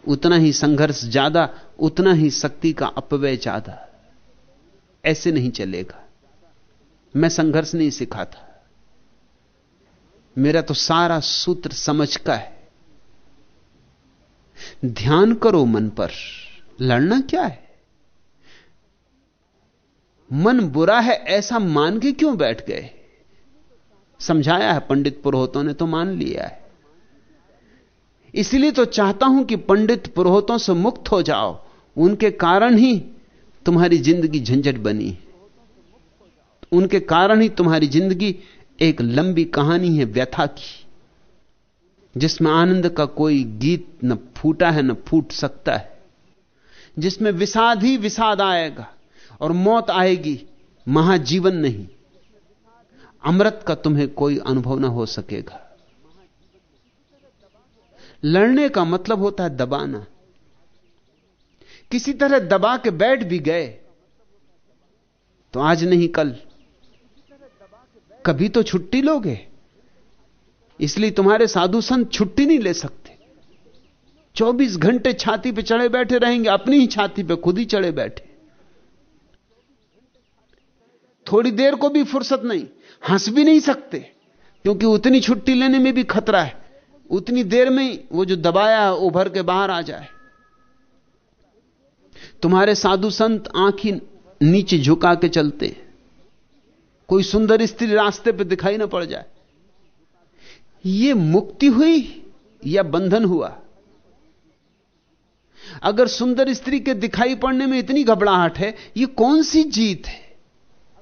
उतना ही संघर्ष ज़्यादा, उतना ही शक्ति का अपव्यय ज़्यादा। ऐसे नहीं चलेगा। मैं संघर्ष नहीं सिखाता। मेरा तो सारा सूत्र समझ का है। ध्यान करो मन पर। लड़ना क्या है? मन बुरा है, ऐसा मान के क्यों बैठ गए? समझाया है पंडित पुरोहितों ने तो मान लिया है। इसलिए तो चाहता हूँ कि पंडित पुरोहितों से मुक्त हो जाओ। उनके कारण ही तुम्हारी ज़िंदगी झंझट बनी। उनके कारण ही तुम्हारी ज़िंदगी एक लंबी कहानी है, व्यथा की। जिसमें आनंद का कोई गीत न फूटा है, न फूट सकता है। जिसमें विषाद ही विषाद आएगा। और मौत आएगी, महाजीवन नहीं। अमृत का तुम्हें कोई अनुभव ना हो सकेगा। लड़ने का मतलब होता है दबाना। किसी तरह दबा के बैठ भी गए तो आज नहीं कल। कभी तो छुट्टी लोगे, इसलिए तुम्हारे साधु संत छुट्टी नहीं ले सकते। 24 घंटे छाती पे चढ़े बैठे रहेंगे, अपनी ही छाती पे खुद ही चढ़े बैठे। थोड़ी देर को भी फुर्सत नहीं। हंस भी नहीं सकते, क्योंकि उतनी छुट्टी लेने में भी खतरा है। उतनी देर में वो जो दबाया है उभर के बाहर आ जाए। तुम्हारे साधु संत आंखी नीचे झुका के चलते, कोई सुंदर स्त्री रास्ते पे दिखाई ना पड़ जाए। ये मुक्ति हुई या बंधन हुआ? अगर सुंदर स्त्री के दिखाई पड़ने में इतनी घबराहट है, ये कौन सी जीत है?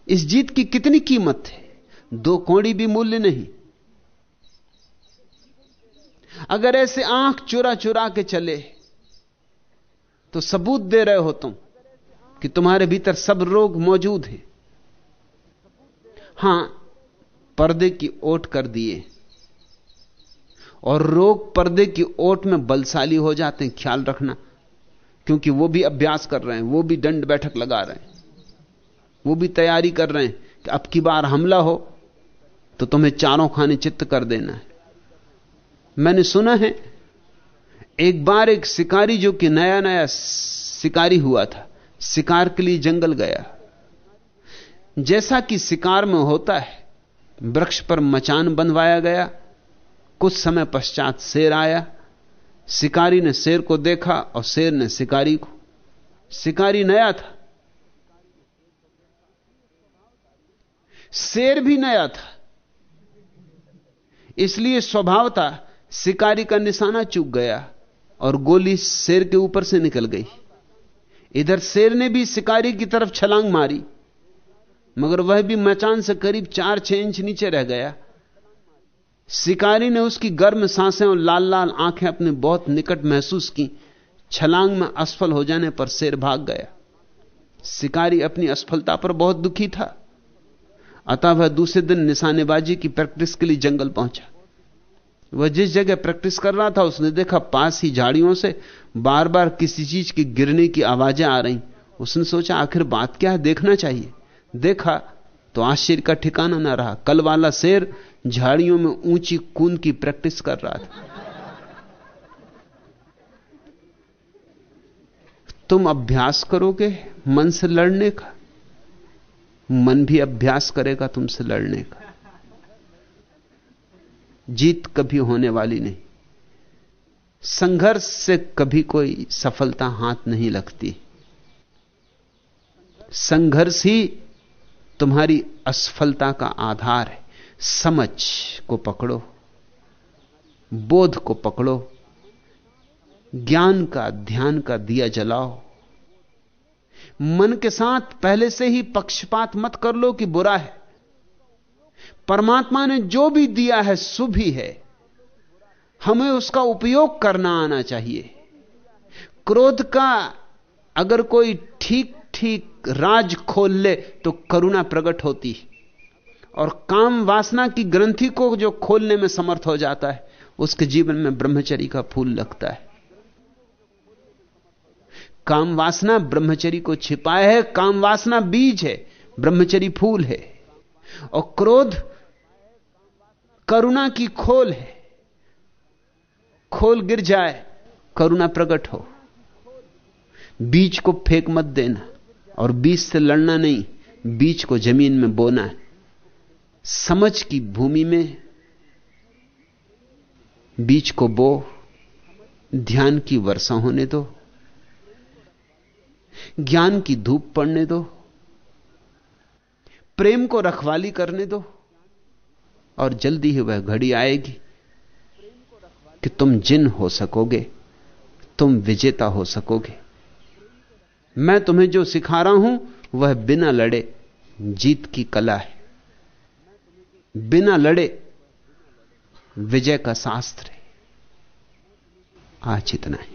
इस जीत की कितनी कीमत है? दो कौड़ी भी मूल्य नहीं। अगर ऐसे आँख चुरा चुरा के चले तो सबूत दे रहे हो तुम कि तुम्हारे भीतर सब रोग मौजूद हैं। हाँ, पर्दे की ओट कर दिए। और रोग पर्दे की ओट में बलशाली हो जाते हैं, ख्याल रखना, क्योंकि वो भी अभ्यास कर रहे हैं, वो भी दंड बैठक लगा रहे हैं। वो भी तैयारी कर रहे हैं कि अब की बार हमला हो तो तुम्हें चारों खाने चित्त कर देना है। मैंने सुना है, एक बार एक शिकारी जो कि नया नया शिकारी हुआ था, शिकार के लिए जंगल गया। जैसा कि शिकार में होता है, वृक्ष पर मचान बंधवाया गया, कुछ समय पश्चात शेर आया, शिकारी ने शेर को देखा और शेर ने शिकारी को, शिकारी नया था। शेर भी नया था। इसलिए स्वभाव था, शिकारी का निशाना चूक गया और गोली शेर के ऊपर से निकल गई। इधर शेर ने भी शिकारी की तरफ़ छलांग मारी, मगर वह भी मचान से करीब चार, छह इंच नीचे रह गया। शिकारी ने उसकी गर्म साँसें और लाल लाल आँखें अपने बहुत निकट महसूस की। छलांग में असफल हो जाने पर शेर भाग गया। शिकारी अपनी असफलता पर बहुत दुखी था। अतः वह दूसरे दिन निशानेबाजी की प्रैक्टिस के लिए जंगल पहुँचा। वह जिस जगह प्रैक्टिस कर रहा था, उसने देखा पास ही झाड़ियों से बार बार किसी चीज़ की गिरने की आवाज़ें आ रही। उसने सोचा, आखिर बात क्या है? देखना चाहिए। देखा तो आश्चर्य का ठिकाना ना रहा। कल वाला शेर झाड़ियों में ऊँची कूद की प्रैक्टिस कर रहा था। तुम अभ्यास करोगे मन से लड़ने का? मन भी अभ्यास करेगा तुमसे लड़ने का। जीत कभी होने वाली नहीं। संघर्ष से कभी कोई सफलता हाथ नहीं लगती। संघर्ष ही तुम्हारी असफलता का आधार है। समझ को पकड़ो, बोध को पकड़ो, ज्ञान का, ध्यान का दिया जलाओ। मन के साथ पहले से ही पक्षपात मत कर लो कि बुरा है। परमात्मा ने जो भी दिया है, शुभ ही है। हमें उसका उपयोग करना आना चाहिए। क्रोध का अगर कोई ठीक ठीक राज खोल ले तो करुणा प्रकट होती है। और काम वासना की ग्रंथि को जो खोलने में समर्थ हो जाता है, उसके जीवन में ब्रह्मचरी का फूल लगता है। काम वासना ब्रह्मचरी को छिपाए है काम वासना बीज है, ब्रह्मचरी फूल है। और क्रोध करुणा की खोल है। खोल गिर जाए, करुणा प्रकट हो। बीज को फेंक मत देना, और बीज से लड़ना नहीं, बीज को ज़मीन में बोना है। समझ की भूमि में बीज को बो, ध्यान की वर्षा होने दो। ज्ञान की धूप पड़ने दो, प्रेम को रखवाली करने दो, और जल्दी ही वह घड़ी आएगी कि तुम जिन हो सकोगे, तुम विजेता हो सकोगे। मैं तुम्हें जो सिखा रहा हूँ, वह बिना लड़े जीत की कला है। बिना लड़े विजय का शास्त्र है। आज इतना ही।